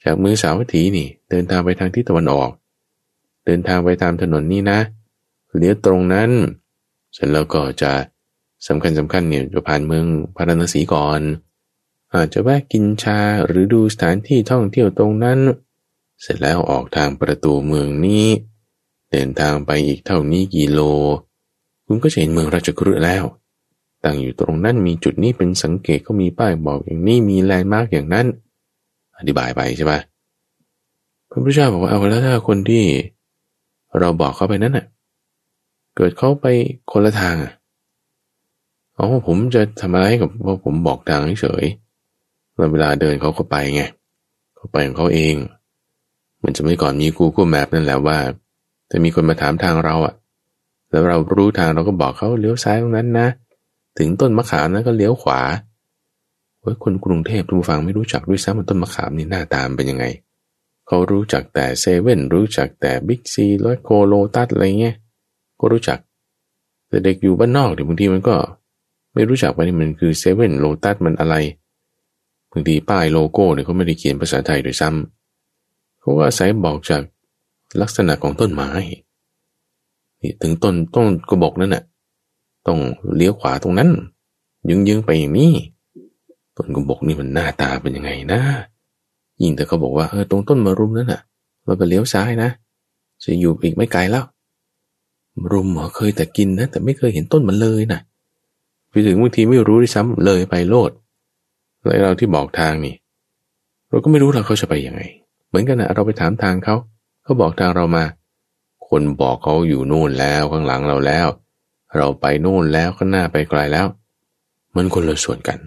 จากมือสาวัตถีนี่ เดินทางไปทางทิศตะวันออก เดินทางไปตามถนนนี้นะเลี้ยวตรงนั้นเสร็จแล้วก็จะสำคัญสำคัญเนี่ยจะผ่านเมืองพาราณสีก่อน อาจจะแวะกินชาหรือดูสถานที่ท่องเที่ยวตรงนั้น เสร็จแล้วออกทางประตูเมืองนี้ เดินทางไปอีกเท่านี้กิโล คุณก็จะเห็นเมืองราชกฤห์แล้ว ตั้งอยู่ตรงนั้นมีจุดนี้เป็นสังเกตก็มีป้ายบอกอย่างนี้มีแลนด์มาร์กอย่างนั้น อธิบายไปใช่ปะพระพุทธเจ้าบอกว่าเอาแล้วถ้าคนที่เราบอกเขาไปนั้นน่ะ เกิดเขาไปคนละทางอะอ๋อผมจะทำอะไรกับว่าผมบอกทางเฉยเวลาเดินเขาก็ไปไงเขาไปของเขาเอง มันจะไม่ก่อนมี Google Map นั่นแหละว่าแต่มีคนมาถามทางเราอะ แล้วเรารู้ทางเราก็บอกเขาเลี้ยวซ้ายตรงนั้นนะ ถึงต้นมะขามนั้นก็เลี้ยวขวาเฮ้ยคนกรุงเทพทุกฟังไม่รู้จักด้วยซ้ำว่าต้นมะขามนี่หน้าตามเป็นยังไง เขารู้จักแต่เซเว่นรู้จักแต่บิ๊กซีรถโคโลตัสอะไรเงี้ยก็รู้จัก แต่เด็กอยู่บ้านนอกเดี๋ยวบางทีมันก็ ไม่รู้จักว่านี่มันคือเซเว่นโลตัสมันอะไรบางทีป้ายโลโก้เนี่ยเขาไม่ได้เขียนภาษาไทยโดยซ้ำเขาก็อาศัยบอกจากลักษณะของต้นไม้นี่ถึงต้นต้นกระบอกนั่นน่ะ ต้องเลี้ยวขวาตรงนั้นยึงยึงไปอย่างนี้ต้นกระบอกนี่มันหน้าตาเป็นยังไงนะยิ่งแต่เขาบอกว่าเออตรงต้นมะรุมนั่นน่ะเราก็เลี้ยวซ้ายนะ จะอยู่อีกไม่ไกลแล้วรุมเหรอเคยแต่กินนะ แต่ไม่เคยเห็นต้นมันเลยนะไปถึงบางทีไม่รู้ด้วยซ้ำเลยไปโลดแล้วเราที่บอกทางนี่ เราก็ไม่รู้เราเขาจะไปยังไง เหมือนกันนะเราไปถามทางเขาเขาบอกทางเรามา คนบอกเขาอยู่นู่นแล้วข้างหลังเราแล้ว เราไปโน่นแล้วข้างหน้าไปไกลแล้ว มันคนละส่วนกัน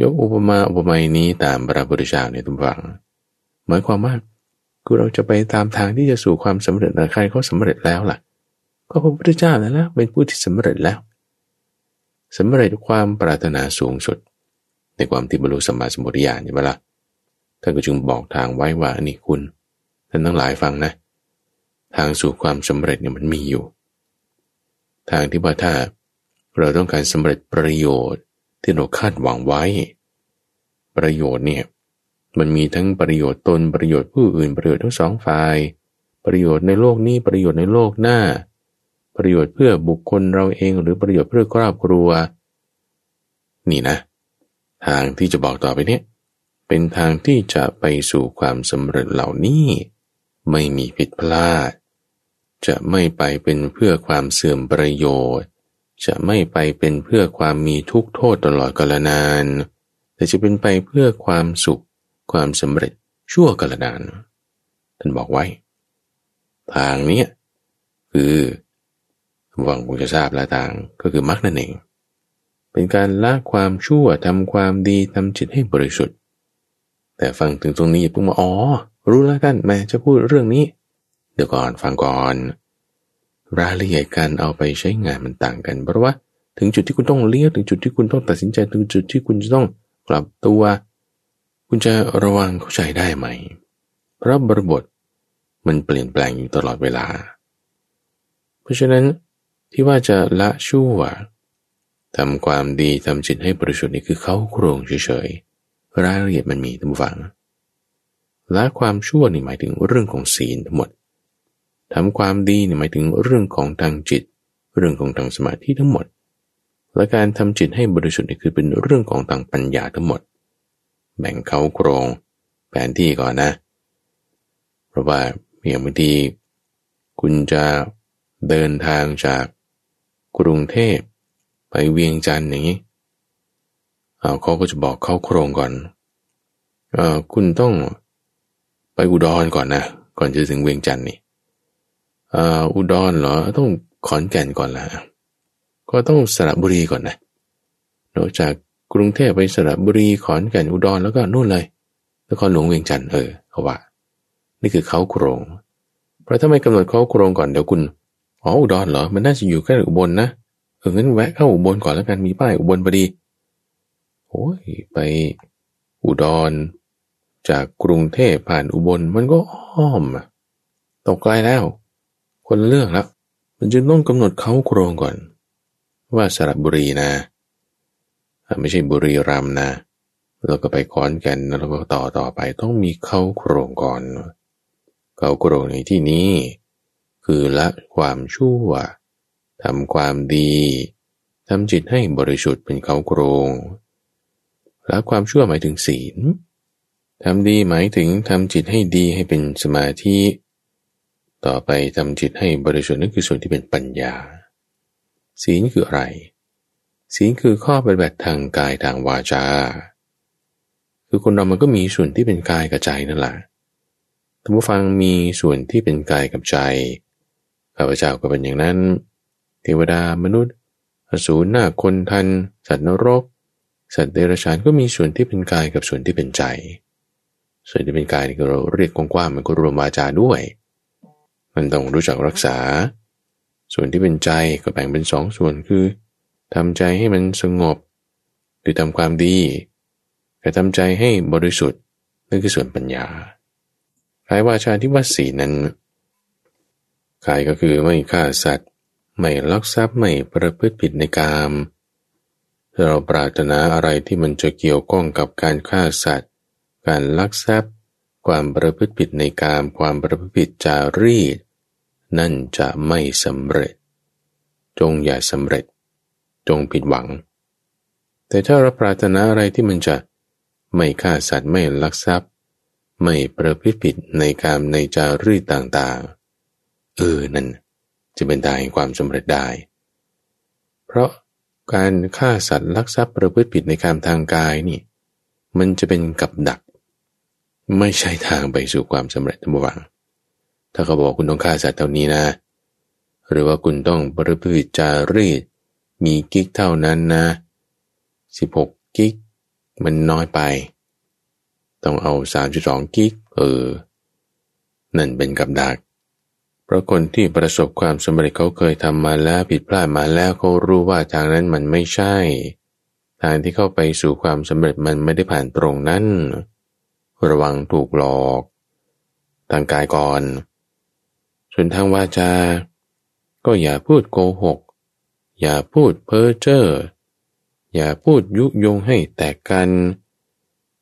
ยกอุปมาอุปไมยนี้ตามพระพุทธเจ้าในทุกฝัง หมายความว่าคือเราจะไปตามทางที่จะสู่ความสำเร็จใครเขาสาเร็จแล้วล่ะ ก็พระพุทธเจ้านั่นแหละเป็นผู้ที่สำเร็จแล้วสำเร็จความปรารถนาสูงสุด ในความที่บรรลุสัมมาสัมพุทธญาณใช่ไหมละ่ะท่านก็จึงบอกทางไว้ว่านี่คุณท่านทั้งหลายฟังนะ ทางสู่ความสำเร็จเนี่ยมันมีอยู่ ทางที่ว่าถ้าเราต้องการสำเร็จประโยชน์ที่เราคาดหวังไว้ ประโยชน์เนี่ยมันมีทั้งประโยชน์ตนประโยชน์ผู้อื่นประโยชน์ทั้งสองฝ่าย ประโยชน์ในโลกนี้ประโยชน์ในโลกหน้า ประโยชน์เพื่อบุคคลเราเองหรือประโยชน์เพื่อครอบครัว นี่นะ ทางที่จะบอกต่อไปเนี่ยเป็นทางที่จะไปสู่ความสำเร็จเหล่านี้ ไม่มีผิดพลาด จะไม่ไปเป็นเพื่อความเสื่อมประโยชน์ จะไม่ไปเป็นเพื่อความมีทุกโทษตลอดกาลนาน แต่จะเป็นไปเพื่อความสุข ความสำเร็จชั่วกาลนาน ท่านบอกไว้ ทางนี้คือหวังคงจะทราบล้วทางก็คือมรรคนั่นเอง เป็นการละความชั่วทำความดีทำจิตให้บริสุทธิ์ แต่ฟังถึงตรงนี้อย่าเพิ่งมาอ๋อรู้แล้วกันแม่จะพูดเรื่องนี้ ดี๋ยวก่อนฟังก่อน รายละเอียดการเอาไปใช้งานมันต่างกัน เพราะว่าถึงจุดที่คุณต้องเลี้ยวถึงจุดที่คุณต้องตัดสินใจถึงจุดที่คุณจะต้องกลับตัว คุณจะระวังเข้าใจได้ไหม เพราะบริบทมันเปลี่ยนแปลงอยู่ตลอดเวลา เพราะฉะนั้นที่ว่าจะละชั่วทำความดีทำจิตให้บริสุทธิ์นี่คือเขาโครงเฉยๆรายละเอียดมันมีทั้งฝังละความชั่วนี่หมายถึงเรื่องของศีลทั้งหมด ทำความดีนี่หมายถึงเรื่องของทางจิต เรื่องของทางสมาธิทั้งหมด และการทำจิตให้บริสุทธิ์นี่คือเป็นเรื่องของทางปัญญาทั้งหมด แบ่งเขาโครงแผนที่ก่อนนะ เพราะว่าอย่างบางทีคุณจะเดินทางจากกรุงเทพไปเวียงจันทร์อย่างนี้ เอาเขาก็จะบอกเขาโครงก่อน เออคุณต้องไปอุดรก่อนนะ ก่อนจะถึงเวียงจันทร์นี่ ออุดรเหรอ ต้องขอนแก่นก่อนละก็ต้องสระบุรีก่อนนะนอกจากกรุงเทพไปสระบุรีขอนแก่นอุดรแล้วก็นู่นเลยนครหลวงเวียงจันทร์เออเขาว่า นี่คือเขาโครงเพราะถ้าไม่กำหนดเขาโครงก่อนเดี๋ยวคุณอ๋ออุดรเหรอ มันน่าจะอยู่ใกล้อุบลนะเอองั้นแวะเข้าอุบลก่อนแล้วกันมีป้ายอุบลพอดีโอ้ยไปอุดร จากกรุงเทพผ่านอุบลมันก็อ้อมตกไกลแล้ว คนเลือกแล้วมันจึงต้องกำหนดเขาโครงก่อน ว่าสระบุรีนะไม่ใช่บุรีรัมนะเราก็ไปขอนแก่นแล้วก็ต่อต่อไปต้องมีเข้าโครงก่อนเข้าโครงในที่นี้ คือละความชั่วทำความดีทำจิตให้บริสุทธิ์เป็นเขาโครงละความชั่วหมายถึงศีลทำดีหมายถึงทำจิตให้ดีให้เป็นสมาธิ ต่อไปทำจิตให้บริสุทธิ์นั่นคือส่วนที่เป็นปัญญา ศีลคืออะไร ศีลคือข้อปฏิบัติทางกายทางวาจา คือคนเรามันก็มีส่วนที่เป็นกายกับใจนั่นแหละท่านผู้ฟังมีส่วนที่เป็นกายกับใจข้าพเจ้าก็เป็นอย่างนั้น เทวดามนุษย์ อสูรหน้าคนทัน สัตว์นรก สัตว์เดรัจฉานก็มีส่วนที่เป็นกายกับส่วนที่เป็นใจ ส่วนที่เป็นกายนี่เราเรียกกว้างๆมันก็รวมวาจาด้วย มันต้องรู้จักรักษา ส่วนที่เป็นใจก็แบ่งเป็นสองส่วนคือทำใจให้มันสงบ คือทำความดีแต่ทำใจให้บริสุทธิ์นั่นคือส่วนปัญญากายวาชาที่ว่าสีนั้นกายก็คือไม่ฆ่าสัตว์ ไม่ลักทรัพย์ไม่ประพฤติผิดในกามเราปรารถนาอะไรที่มันจะเกี่ยวข้องกับการฆ่าสัตว์ การลักทรัพย์ ความประพฤติผิดในกาม ความประพฤติผิดจารีต นั่นจะไม่สำเร็จ จงอย่าสำเร็จ จงผิดหวัง แต่ถ้าเราปรารถนาอะไรที่มันจะไม่ฆ่าสัตว์ไม่ลักทรัพย์ ไม่ประพฤติผิดในการในจารีตต่างๆ เออนั่นจะเป็นได้ความสำเร็จได้ เพราะการฆ่าสัตว์ลักทรัพย์ประพฤติผิดในการทางกายนี่ มันจะเป็นกับดัก ไม่ใช่ทางไปสู่ความสำเร็จทั้งหวัง ถ้าเขาบอกคุณต้องฆ่าสัตว์เท่านี้นะ หรือว่าคุณต้องประพฤติจารีต มีกิ๊กเท่านั้นนะ 16 กิ๊ก มันน้อยไป ต้องเอา 3.2 กิ๊ก เออ นั่นเป็นกับดักเพราะคนที่ประสบความสำเร็จเขาเคยทำมาแล้วผิดพลาดมาแล้วเขารู้ว่าทางนั้นมันไม่ใช่ ทางที่เข้าไปสู่ความสำเร็จมันไม่ได้ผ่านตรงนั้น ระวังถูกหลอก ทางกายก่อน ส่วนทางวาจา ก็อย่าพูดโกหก อย่าพูดเพ้อเจ้อ อย่าพูดยุยงให้แตกกัน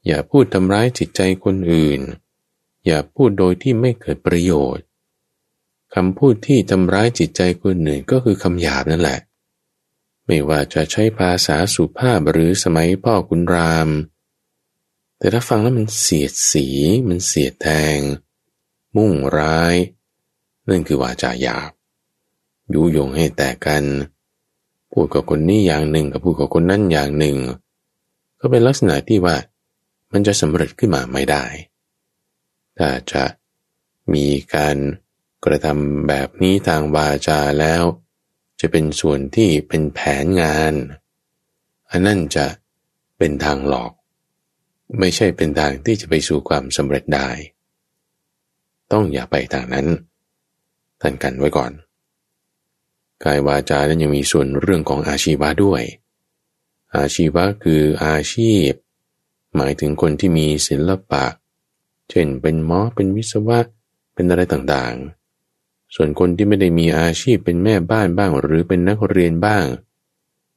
อย่าพูดทำร้ายจิตใจคนอื่น อย่าพูดโดยที่ไม่เกิดประโยชน์ คำพูดที่ทำร้ายจิตใจคนอื่นก็คือคำหยาบนั่นแหละ ไม่ว่าจะใช้ภาษาสุภาพหรือสมัยพ่อคุณราม แต่ถ้าฟังแล้วมันเสียดสี มันเสียดแทง มุ่งร้าย นั่นคือวาจาหยาบยุยงให้แตกกัน พูดกับคนนี้อย่างหนึ่งกับพูดกับคนนั้นอย่างหนึ่ง ก็เป็นลักษณะที่ว่ามันจะสำเร็จขึ้นมาไม่ได้ ถ้าจะมีการกระทำแบบนี้ทางวาจาแล้ว จะเป็นส่วนที่เป็นแผนงาน อันนั่นจะเป็นทางหลอก ไม่ใช่เป็นทางที่จะไปสู่ความสำเร็จได้ ต้องอย่าไปทางนั้น ท่านกันไว้ก่อน กายวาจานั้นยังมีส่วนเรื่องของอาชีวะด้วย อาชีวะคืออาชีพ หมายถึงคนที่มีศิลปะ เช่นเป็นหมอเป็นวิศวะเป็นอะไรต่างๆ ส่วนคนที่ไม่ได้มีอาชีพเป็นแม่บ้านบ้าง หรือเป็นนักเรียนบ้าง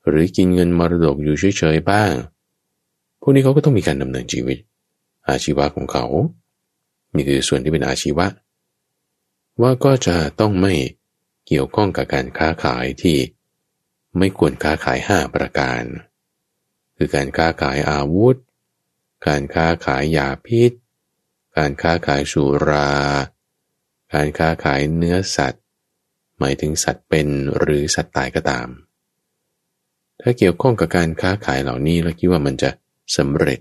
หรือกินเงินมรดกอยู่เฉยๆบ้าง พวกนี้เขาก็ต้องมีการดำเนินชีวิต อาชีวะของเขา นี่คือส่วนที่เป็นอาชีวะ ว่าก็จะต้องไม่เกี่ยวข้องกับการค้าขายที่ไม่ควรค้าขายห้าประการ คือการค้าขายอาวุธ การค้าขายยาพิษ การค้าขายสุรา การค้าขายเนื้อสัตว์ หมายถึงสัตว์เป็นหรือสัตว์ตายก็ตาม ถ้าเกี่ยวข้องกับการค้าขายเหล่านี้แล้วคิดว่ามันจะสำเร็จ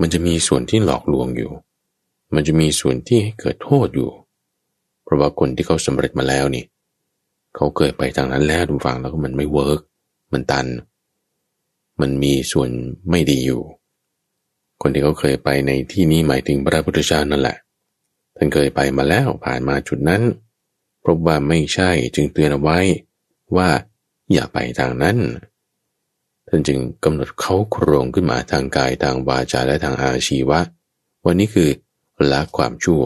มันจะมีส่วนที่หลอกลวงอยู่ มันจะมีส่วนที่ให้เกิดโทษอยู่ เพราะว่าคนที่เขาสำเร็จมาแล้วนี่เขาเคยไปทางนั้นแล้วดูฟังแล้วก็มันไม่เวิร์กมันตัน มันมีส่วนไม่ดีอยู่ คนที่เขาเคยไปในที่นี้หมายถึงพระพุทธเจ้านั่นแหละ ท่านเคยไปมาแล้วผ่านมาจุดนั้นพบว่าไม่ใช่จึงเตือนเอาไว้ว่าอย่าไปทางนั้น ท่านจึงกำหนดเขาโครงขึ้นมาทางกายทางวาจาและทางอาชีวะ วันนี้คือละความชั่ว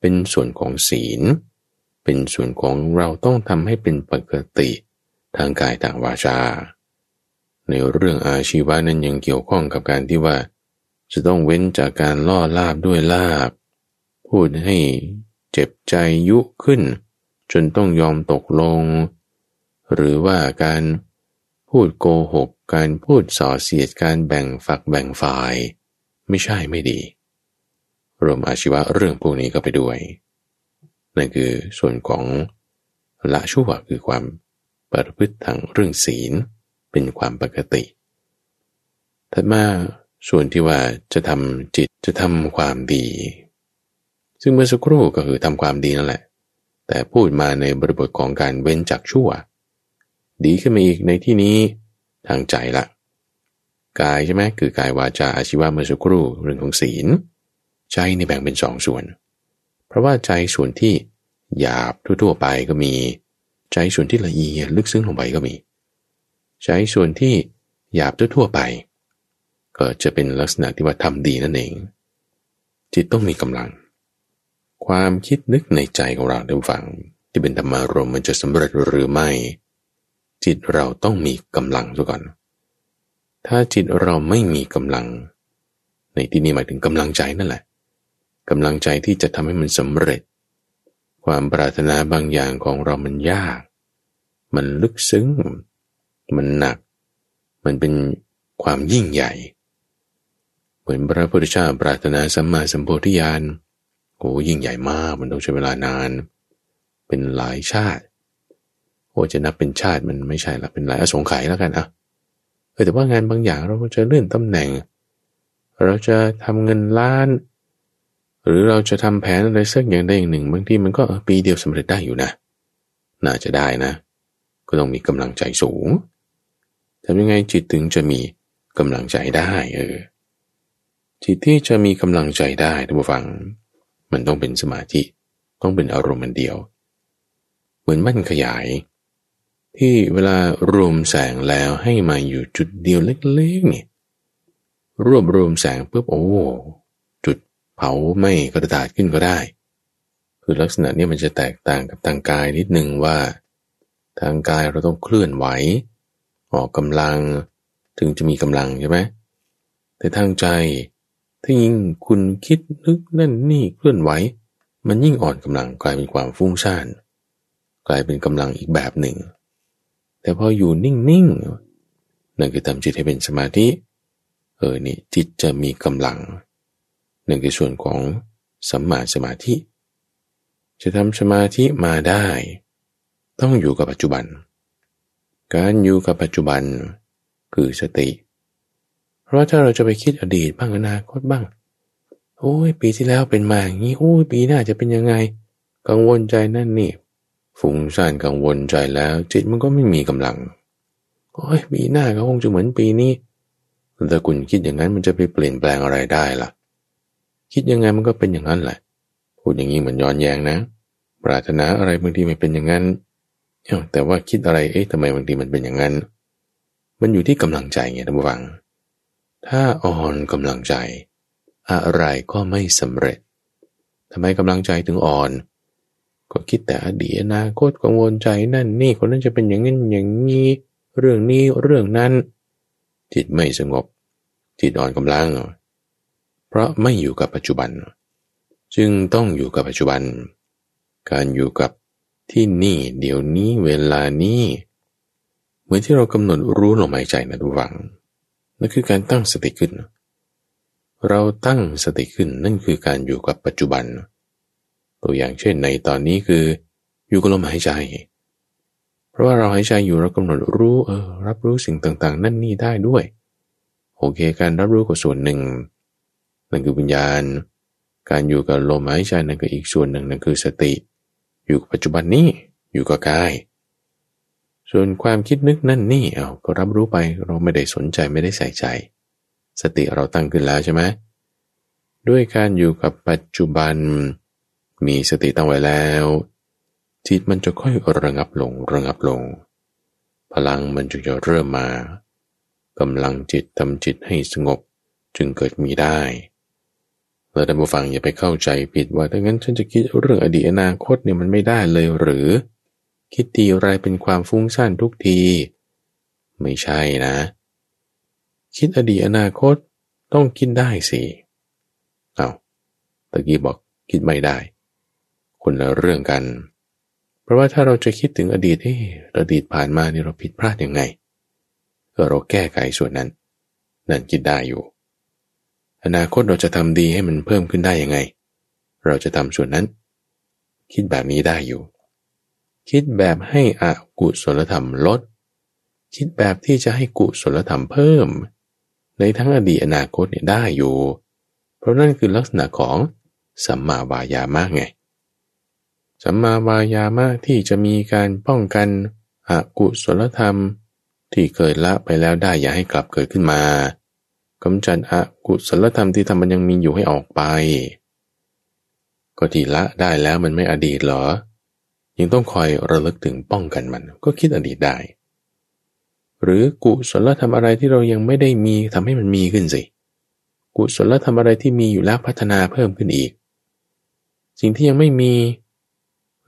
เป็นส่วนของศีล เป็นส่วนของเราต้องทำให้เป็นปกติทางกายทางวาจา ในเรื่องอาชีวะนั้นยังเกี่ยวข้องกับการที่ว่า จะต้องเว้นจากการล่อลาบด้วยลาบ พูดให้เจ็บใจยุขึ้น จนต้องยอมตกลง หรือว่าการพูดโกหก การพูดส่อเสียดการแบ่งฝักแบ่งฝ่าย ไม่ใช่ไม่ดี รวมอาชีวะเรื่องพวกนี้ก็ไปด้วย นั่นคือส่วนของละชั่วคือความประพฤติทางเรื่องศีลเป็นความปกติ ถัดมาส่วนที่ว่าจะทำจิตจะทำความดี ซึ่งเมื่อสักครู่ก็คือทำความดีนั่นแหละ แต่พูดมาในบริบทของการเว้นจากชั่ว ดีขึ้นมาอีกในที่นี้ทางใจละกายใช่ไหมคือกายวาจาอาชีวะเมื่อสักครู่เรื่องของศีล ใจในแบ่งเป็นสองส่วน เพราะว่าใจส่วนที่หยาบทั่วๆไปก็มี ใจส่วนที่ละเอียดลึกซึ้งลงไปก็มี ใจส่วนที่หยาบทั่วๆไป ก็จะเป็นลักษณะที่ว่าทำดีนั่นเอง จิตต้องมีกำลัง ความคิดนึกในใจของเราเดิมฟัง ที่เป็นธรรมารมมันจะสำเร็จหรือไม่ จิตเราต้องมีกำลังซะก่อน ถ้าจิตเราไม่มีกำลัง ในที่นี้หมายถึงกำลังใจนั่นแหละ กำลังใจที่จะทำให้มันสำเร็จ ความปรารถนาบางอย่างของเรามันยาก มันลึกซึ้ง มันหนัก มันเป็นความยิ่งใหญ่ เหมือนพระพุทธเจ้าปรารถนาสัมมาสัมโพธิญาณโอ้ยิ่งใหญ่มากมันต้องใช้เวลานาน เป็นหลายชาติโอ้จะนับเป็นชาติมันไม่ใช่ละเป็นหลายอสงไขยแล้วกันอะเออแต่ว่างานบางอย่างเราจะเลื่อนตำแหน่ง เราจะทำเงินล้าน หรือเราจะทำแผนอะไรสักอย่างใดอย่างหนึ่ง บางทีมันก็ปีเดียวสำเร็จได้อยู่นะ น่าจะได้นะ ก็ต้องมีกำลังใจสูงทำยังไงจิตถึงจะมีกำลังใจได้เออจิตที่จะมีกำลังใจได้ท่านผู้ฟัง มันต้องเป็นสมาธิต้องเป็นอารมณ์มันเดียว เหมือนมันขยาย ที่เวลารวมแสงแล้วให้มาอยู่จุดเดียวเล็กๆเนี่ยรวบรวมแสงปุ๊บโอ้ เผาไม่กระดาษขึ้นก็ได้ คือลักษณะนี้มันจะแตกต่างกับทางกายนิดนึงว่า ทางกายเราต้องเคลื่อนไหว ออกกำลังถึงจะมีกำลังใช่ไหมแต่ทางใจ ถ้ายิ่งคุณคิดนึกนั่นนี่เคลื่อนไหว มันยิ่งอ่อนกำลังกลายเป็นความฟุ้งซ่านกลายเป็นกำลังอีกแบบหนึ่ง แต่พออยู่นิ่งๆนั่นคือทำจิตให้เป็นสมาธิ เออนี่จิตจะมีกำลัง หนึ่งคือส่วนของสัมมาสมาธิ จะทำสมาธิมาได้ ต้องอยู่กับปัจจุบัน การอยู่กับปัจจุบันคือสติ เพราะถ้าเราจะไปคิดอดีตบ้างอนาคตบ้าง โอ้ยปีที่แล้วเป็นมาอย่างนี้ โอ้ยปีหน้าจะเป็นยังไง กังวลใจนั่นนี่ฟุ้งซ่านกังวลใจแล้ว จิตมันก็ไม่มีกำลัง โอ้ยปีหน้าก็คงจะเหมือนปีนี้ถ้าคุณคิดอย่างนั้นมันจะไปเปลี่ยนแปลงอะไรได้ล่ะ คิดยังไงมันก็เป็นอย่างนั้นแหละ พูดอย่างนี้เหมือนย้อนแย้งนะ ปรารถนาอะไรบางทีไม่เป็นอย่างนั้นแต่ว่าคิดอะไรเอ๊ะทำไมบางทีมันเป็นอย่างนั้น มันอยู่ที่กำลังใจไงท่านผู้ฟัง ถ้าอ่อนกำลังใจ อะไรก็ไม่สำเร็จทำไมกำลังใจถึงอ่อน ก็คิดแต่อดีตอนาคตกังวลใจนั่นนี่คนนั้นจะเป็นอย่างนั้นอย่างนี้ เรื่องนี้เรื่องนั้น จิตไม่สงบ จิตอ่อนกำลัง เพราะไม่อยู่กับปัจจุบัน จึงต้องอยู่กับปัจจุบัน การอยู่กับที่นี่เดี๋ยวนี้เวลานี้ เหมือนที่เรากำหนดรู้ลมหายใจนะทุกฝังนั่นคือการตั้งสติขึ้น เราตั้งสติขึ้นนั่นคือการอยู่กับปัจจุบัน ตัวอย่างเช่นในตอนนี้คือ อยู่กับลมหายใจ เพราะว่าเราหายใจอยู่เรากำหนดรู้เออรับรู้สิ่งต่างๆ นั่นนี่ได้ด้วย โอเค การรับรู้ก็ส่วนหนึ่ง นั่นคือวิญญาณ การอยู่กับลมหายใจนั่นก็อีกส่วนหนึ่งนั่นคือสติ อยู่กับปัจจุบันนี้อยู่กับกาย ส่วนความคิดนึกนั่นนี่เอาก็รับรู้ไปเราไม่ได้สนใจไม่ได้ใส่ใจ สติเราตั้งขึ้นแล้วใช่ไหมด้วยการอยู่กับปัจจุบัน มีสติตั้งไว้แล้ว จิตมันจะค่อยระงับลงระงับลง พลังมันจึงจะเริ่มมากำลังจิตทำจิตให้สงบจึงเกิดมีได้ เราท่านผู้ฟังอย่าไปเข้าใจผิดว่าถ้างั้นฉันจะคิดเรื่องอดีตอนาคตเนี่ยมันไม่ได้เลยหรือ คิดตีไรเป็นความฟุ้งซ่านทุกที ไม่ใช่นะ คิดอดีตอนาคตต้องคิดได้สิเอาตะกี้บอกคิดไม่ได้ คนละเรื่องกัน เพราะว่าถ้าเราจะคิดถึงอดีตเออดีตผ่านมานี่เราผิดพลาดยังไงเราแก้ไขส่วนนั้น นั่นคิดได้อยู่ อนาคตเราจะทำดีให้มันเพิ่มขึ้นได้ยังไง เราจะทำส่วนนั้น คิดแบบนี้ได้อยู่ คิดแบบให้อกุศลธรรมลด คิดแบบที่จะให้กุศลธรรมเพิ่ม ในทั้งอดีตอนาคตเนี่ยได้อยู่ เพราะนั่นคือลักษณะของสัมมาวายามากไง สัมมาวายามะที่จะมีการป้องกันอกุศลธรรมที่เคยละไปแล้วได้อย่าให้กลับเกิดขึ้นมา กำจัดอกุศลธรรมที่ทำมันยังมีอยู่ให้ออกไป ก็ที่ละได้แล้วมันไม่อดีตเหรอ ยังต้องคอยระลึกถึงป้องกันมัน ก็คิดอดีตได้ หรือกุศลธรรมอะไรที่เรายังไม่ได้มีทำให้มันมีขึ้นสิ กุศลธรรมอะไรที่มีอยู่แล้วพัฒนาเพิ่มขึ้นอีก สิ่งที่ยังไม่มี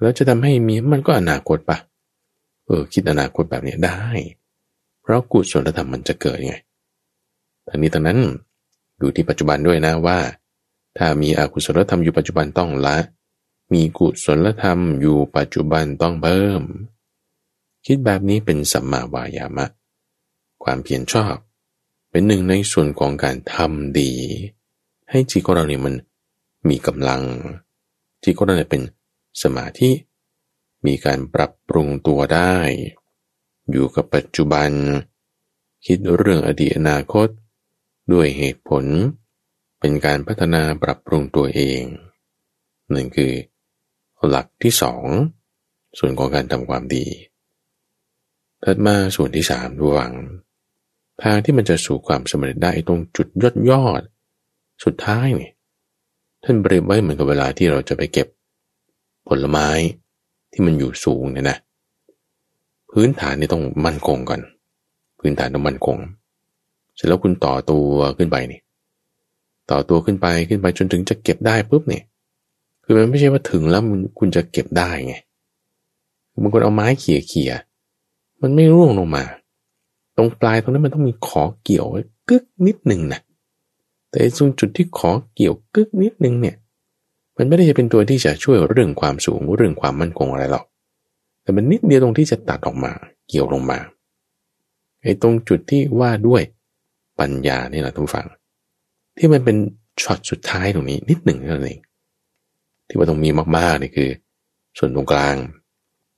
แล้วจะทำให้มีมันก็อนาคตปะเออคิดอนาคตแบบนี้ได้ เพราะกุศลธรรมมันจะเกิดไง ทั้งนี้ทั้งนั้นดูที่ปัจจุบันด้วยนะว่า ถ้ามีอกุศลธรรมอยู่ปัจจุบันต้องละ มีกุศลธรรมอยู่ปัจจุบันต้องเพิ่ม คิดแบบนี้เป็นสัมมาวายามะ ความเพียรชอบ เป็นหนึ่งในส่วนของการทำดี ให้จิตของเราเนี่ยมันมีกำลัง จิตของเราเนี่ยเป็นสมาธิ มีการปรับปรุงตัวได้ อยู่กับปัจจุบัน คิดเรื่องอดีตอนาคต ด้วยเหตุผล เป็นการพัฒนาปรับปรุงตัวเองนั่นคือหลักที่สองส่วนของการทำความดี ถัดมาส่วนที่สามดวงทางที่มันจะสู่ความสำเร็จได้ตรงจุดยอดยอด สุดท้ายนี่ท่านเปรียบไว้เหมือนกับเวลาที่เราจะไปเก็บ ผลไม้ที่มันอยู่สูงเนี่ยนะ พื้นฐานนี่ต้องมั่นคงก่อน พื้นฐานต้องมั่นคง สร็จแล้วคุณต่อตัวขึ้นไปนี่ ต่อตัวขึ้นไปขึ้นไปจนถึงจะเก็บได้ปุ๊บเนี่ยคือมันไม่ใช่ว่าถึงแล้วคุณจะเก็บได้ไงบางคนเอาไม้เขี่ยเขี่ยมันไม่ร่วงลงมา ตรงปลายตรงนั้นมันต้องมีขอเกี่ยวกึกนิดหนึ่งนะแต่ตรงจุดที่ขอเกี่ยวกึกนิดหนึ่งเนี่ย มันไม่ได้จะเป็นตัวที่จะช่วยเรื่องความสูงเรื่องความมั่นคงอะไรหรอก แต่มันนิดเดียวตรงที่จะตัดออกมา เกี่ยวลงมาไอ้ตรงจุดที่ว่าด้วย ปัญญานี่แหละทุกฝัง ที่มันเป็นช็อตสุดท้ายตรงนี้นิดหนึ่งเท่านั่นเองที่ว่าต้องมีมากๆนี่คือ ส่วนตรงกลาง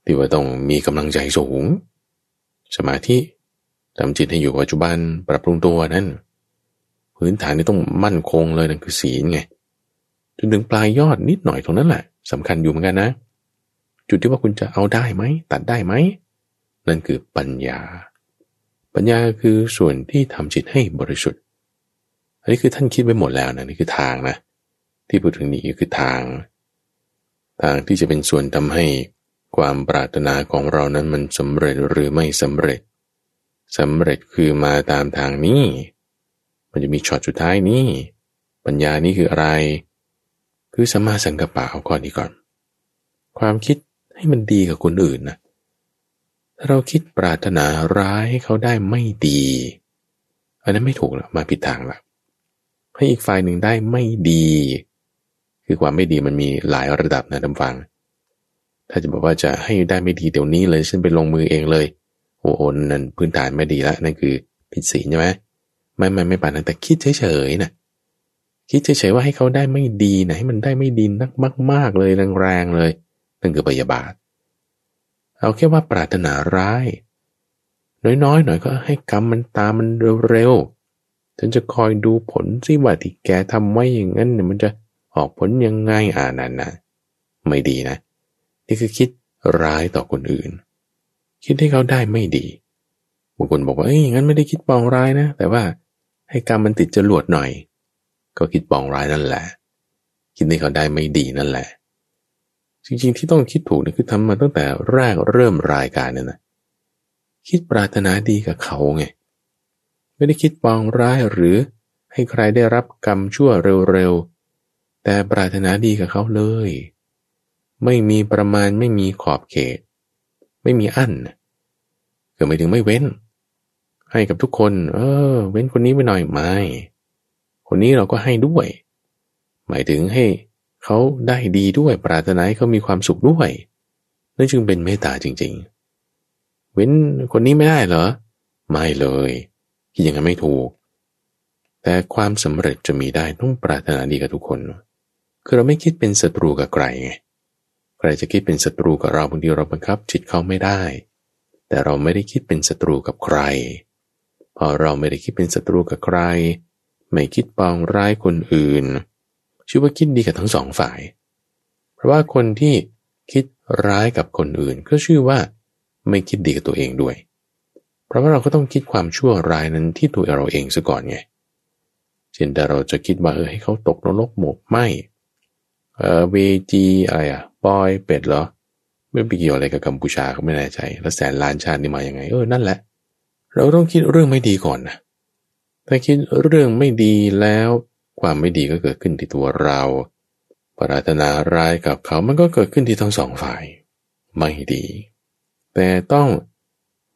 ที่ว่าต้องมีกำลังใจสูง สมาธิทำจิตให้อยู่ปัจจุบันปรับปรุงตัวนั่นพื้นฐานนี่ต้องมั่นคงเลยนั่นคือศีลไงจนถึงปลายยอดนิดหน่อยตรงนั้นแหละสำคัญอยู่เหมือนกันนะ จุดที่ว่าคุณจะเอาได้ไหมตัดได้ไหมนั่นคือปัญญา ปัญญาคือส่วนที่ทำจิตให้บริสุทธิ์ อันนี้คือท่านคิดไว้หมดแล้วนะนี่คือทางนะ ที่พูดถึงนี้คือทาง ทางที่จะเป็นส่วนทำให้ความปรารถนาของเรานั้นมันสำเร็จหรือไม่สำเร็จสำเร็จคือมาตามทางนี้ มันจะมีช็อตสุดท้ายนี้ปัญญานี้คืออะไร คือสัมมาสังกัปปะเอาก่อนดีก่อน ความคิดให้มันดีกับคนอื่นนะ เราคิดปรารถนาร้ายให้เขาได้ไม่ดี อันนั้นไม่ถูกละมาผิดทางละให้อีกฝ่ายหนึ่งได้ไม่ดี คือความไม่ดีมันมีหลายระดับนะท่านฟัง ถ้าจะบอกว่าจะให้ได้ไม่ดีเดี๋ยวนี้เลยฉันไปลงมือเองเลยโอ้โหนั่นพื้นฐานไม่ดีละนั่นคือผิดศีลใช่ไหมไม่ไม่ไม่ปานนั้นแต่คิดเฉยๆนะคิดเฉยๆว่าให้เขาได้ไม่ดีนะให้มันได้ไม่ดีนักมาก ๆเลยแรงๆเลย นั่นคือปยาบาท เอาแค่ว่าปรารถนาร้าย น้อยๆหน่อยก็ให้กรรมมันตามมันเร็วๆฉันจะคอยดูผลสิว่าที่แกทำไว้อย่างนั้นเนี่ยมันจะออกผลยังไงอ่านั่นนะไม่ดีนะ นี่คือคิดร้ายต่อคนอื่น คิดให้เขาได้ไม่ดีบางคนบอกว่าเอ้ยงั้นไม่ได้คิดปองร้ายนะ แต่ว่าให้กรรมมันติดจรวดหน่อย ก็คิดปองร้ายนั่นแหละ คิดให้เขาได้ไม่ดีนั่นแหละ จริงๆที่ต้องคิดถูกนี่คือทำมาตั้งแต่แรกเริ่มรายการเนี่ยนะคิดปรารถนาดีกับเขาไงไม่ได้คิดปองร้ายหรือให้ใครได้รับกรรมชั่วเร็วๆ แต่ปรารถนาดีกับเขาเลย ไม่มีประมาณไม่มีขอบเขต ไม่มีอั้นคือไม่ถึงไม่เว้น ให้กับทุกคน เออ เว้นคนนี้ไปหน่อยไม่คนนี้เราก็ให้ด้วย หมายถึงให้ เขาได้ดีด้วยปรารถนาให้เขามีความสุขด้วยนั่นจึงเป็นเมตตาจริง ๆ เว้นคนนี้ไม่ได้เหรอ ไม่เลยคิดอย่างนั้นไม่ถูก แต่ความสำเร็จจะมีได้ต้องปรารถนาดีกับทุกคน คือเราไม่คิดเป็นศัตรูกับใครไงใครจะคิดเป็นศัตรูกับเราบางทีเราบังคับจิตเขาไม่ได้ แต่เราไม่ได้คิดเป็นศัตรูกับใคร พอเราไม่ได้คิดเป็นศัตรูกับใคร ไม่คิดปองร้ายคนอื่น ชื่อว่าคิดดีกับทั้งสองฝ่าย เพราะว่าคนที่คิดร้ายกับคนอื่น ก็ชื่อว่า ไม่คิดดีกับตัวเองด้วย เพราะว่าเราก็ต้องคิดความชั่วร้ายนั้นที่ตัวเราเองซะก่อนไง เช่นแต่เราจะคิดว่าเออให้เขาตกนรกหมกไหมเออเวจีอะไรอะปอยเป็ดเหรอ ไม่ไปเกี่ยวอะไรกับกัมพูชาเขาไม่แน่ใจ แล้วแสนล้านชาตินี่มาอย่างไง เออนั่นแหละ เราต้องคิดเรื่องไม่ดีก่อนนะถ้าคิดเรื่องไม่ดีแล้ว ความไม่ดีก็เกิดขึ้นที่ตัวเรา ปรารถนาร้ายกับเขามันก็เกิดขึ้นที่ทั้งสองฝ่าย ไม่ดี แต่ต้อง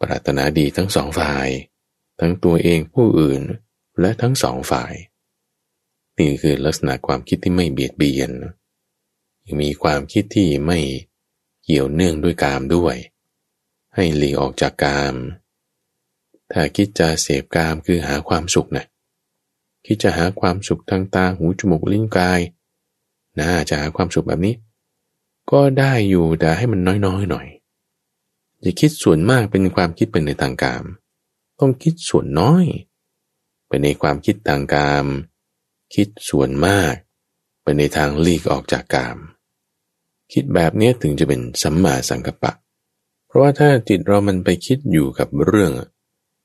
ปรารถนาดีทั้งสองฝ่าย ทั้งตัวเองผู้อื่นและทั้งสองฝ่าย นี่คือลักษณะความคิดที่ไม่เบียดเบียนยังมีความคิดที่ไม่เกี่ยวเนื่องด้วยกามด้วย ให้หลีกออกจากกาม ถ้าคิดจะเสพกามคือหาความสุขนะ คิดจะหาความสุขทางตาหูจมูกลิ้นกาย น่าจะหาความสุขแบบนี้ ก็ได้อยู่แต่ให้มันน้อยๆหน่อย อย่าคิดส่วนมากเป็นความคิดเป็นในทางกาม ต้องคิดส่วนน้อย เป็นในความคิดทางกาม คิดส่วนมากเป็นในทางลีกออกจากกาม คิดแบบนี้ถึงจะเป็นสัมมาสังกัปปะ เพราะว่าถ้าจิตเรามันไปคิดอยู่กับเรื่อง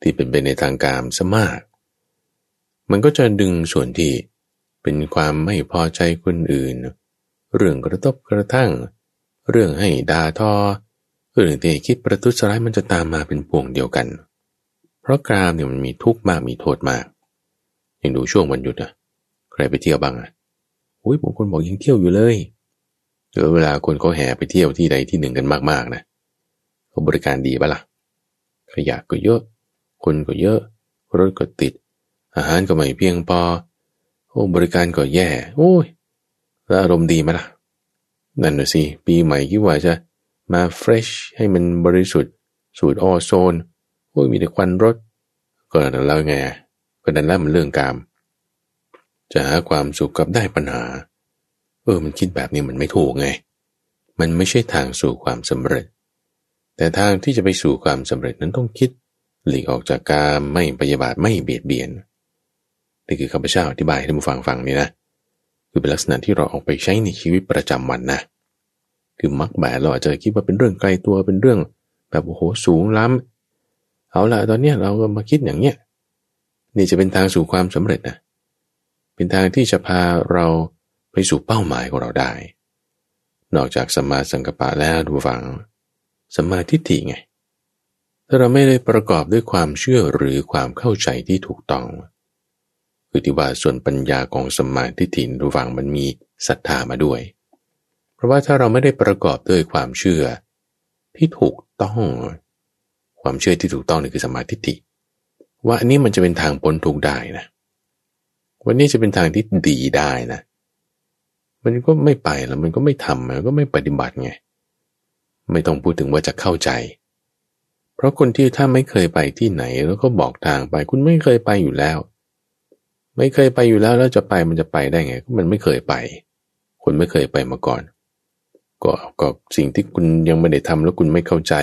ที่เป็นไปในทางการซะมาก มันก็จะดึงส่วนที่เป็นความไม่พอใจคนอื่น เรื่องกระทบกระทั่ง เรื่องให้ด่าทอ เรื่องที่คิดประทุษร้ายมันจะตามมาเป็นพวงเดียวกัน เพราะกรามเนี่ยมันมีทุกข์มากมีโทษมากอย่างดูช่วงวันหยุดอะใครไปเที่ยวบ้างอะอุ้ยบางคนบอกยังเที่ยวอยู่เลยเออเวลาคนเขาแห่ไปเที่ยวที่ใดที่หนึ่งกันมากๆนะเขาบริการดีปะละ่ะขยะก็เยอะ คนก็เยอะ รถก็ติด อาหารก็ไม่เพียงพอ โอ้บริการก็แย่ โอ้ย แล้วอารมณ์ดีไหมล่ะ นั่นน่ะสิ ปีใหม่คิดว่าจะมาเฟรชให้มันบริสุทธิ์ สูตรออโซน โอ้ยมีแต่ควันรถ ก็แล้วไง ก็ดันแล้วมันเรื่องกาม จะหาความสุขกับได้ปัญหา เออ มันคิดแบบนี้มันไม่ถูกไง มันไม่ใช่ทางสู่ความสำเร็จ แต่ทางที่จะไปสู่ความสำเร็จนั้นต้องคิดหลีกออกจากการไม่ปฏิบัติไม่เบียดเบียน นี่คือข้าพเจ้าอธิบายให้ท่านผู้ฟังฟังนี่นะ คือเป็นลักษณะที่เราออกไปใช้ในชีวิตประจำวันนะ คือมักแบบเราอาจจะคิดว่าเป็นเรื่องไกลตัวเป็นเรื่อง แบบโอ้โหสูงล้ำเอาละตอนเนี้ยเราก็มาคิดอย่างเนี้ยนี่จะเป็นทางสู่ความสำเร็จนะ เป็นทางที่จะพาเราไปสู่เป้าหมายของเราได้ นอกจากสมาสังกปะแล้วดูฟังสมาทิฏฐิไง ถ้าเราไม่ได้ประกอบด้วยความเชื่อหรือความเข้าใจที่ถูกต้อง คือที่ว่าส่วนปัญญาของสมาธิถินดูฟังมันมีศรัทธามาด้วย เพราะว่าถ้าเราไม่ได้ประกอบด้วยความเชื่อที่ถูกต้อง ความเชื่อที่ถูกต้องนี่คือสมาธิิว่าอันนี้มันจะเป็นทางพ้นทุกได้นะวันนี้จะเป็นทางที่ดีได้นะ มันก็ไม่ไปแล้วมันก็ไม่ทำมันก็ไม่ปฏิบัติไง ไม่ต้องพูดถึงว่าจะเข้าใจ เพราะคนที่ถ้าไม่เคยไปที่ไหนแล้วก็บอกทางไป คุณไม่เคยไปอยู่แล้ว ไม่เคยไปอยู่แล้วแล้วจะไปมันจะไปได้ไงมันไม่เคยไป คุณไม่เคยไปมาก่อน ก็ก็สิ่งที่คุณยังไม่ได้ทำแล้วคุณไม่เข้าใจ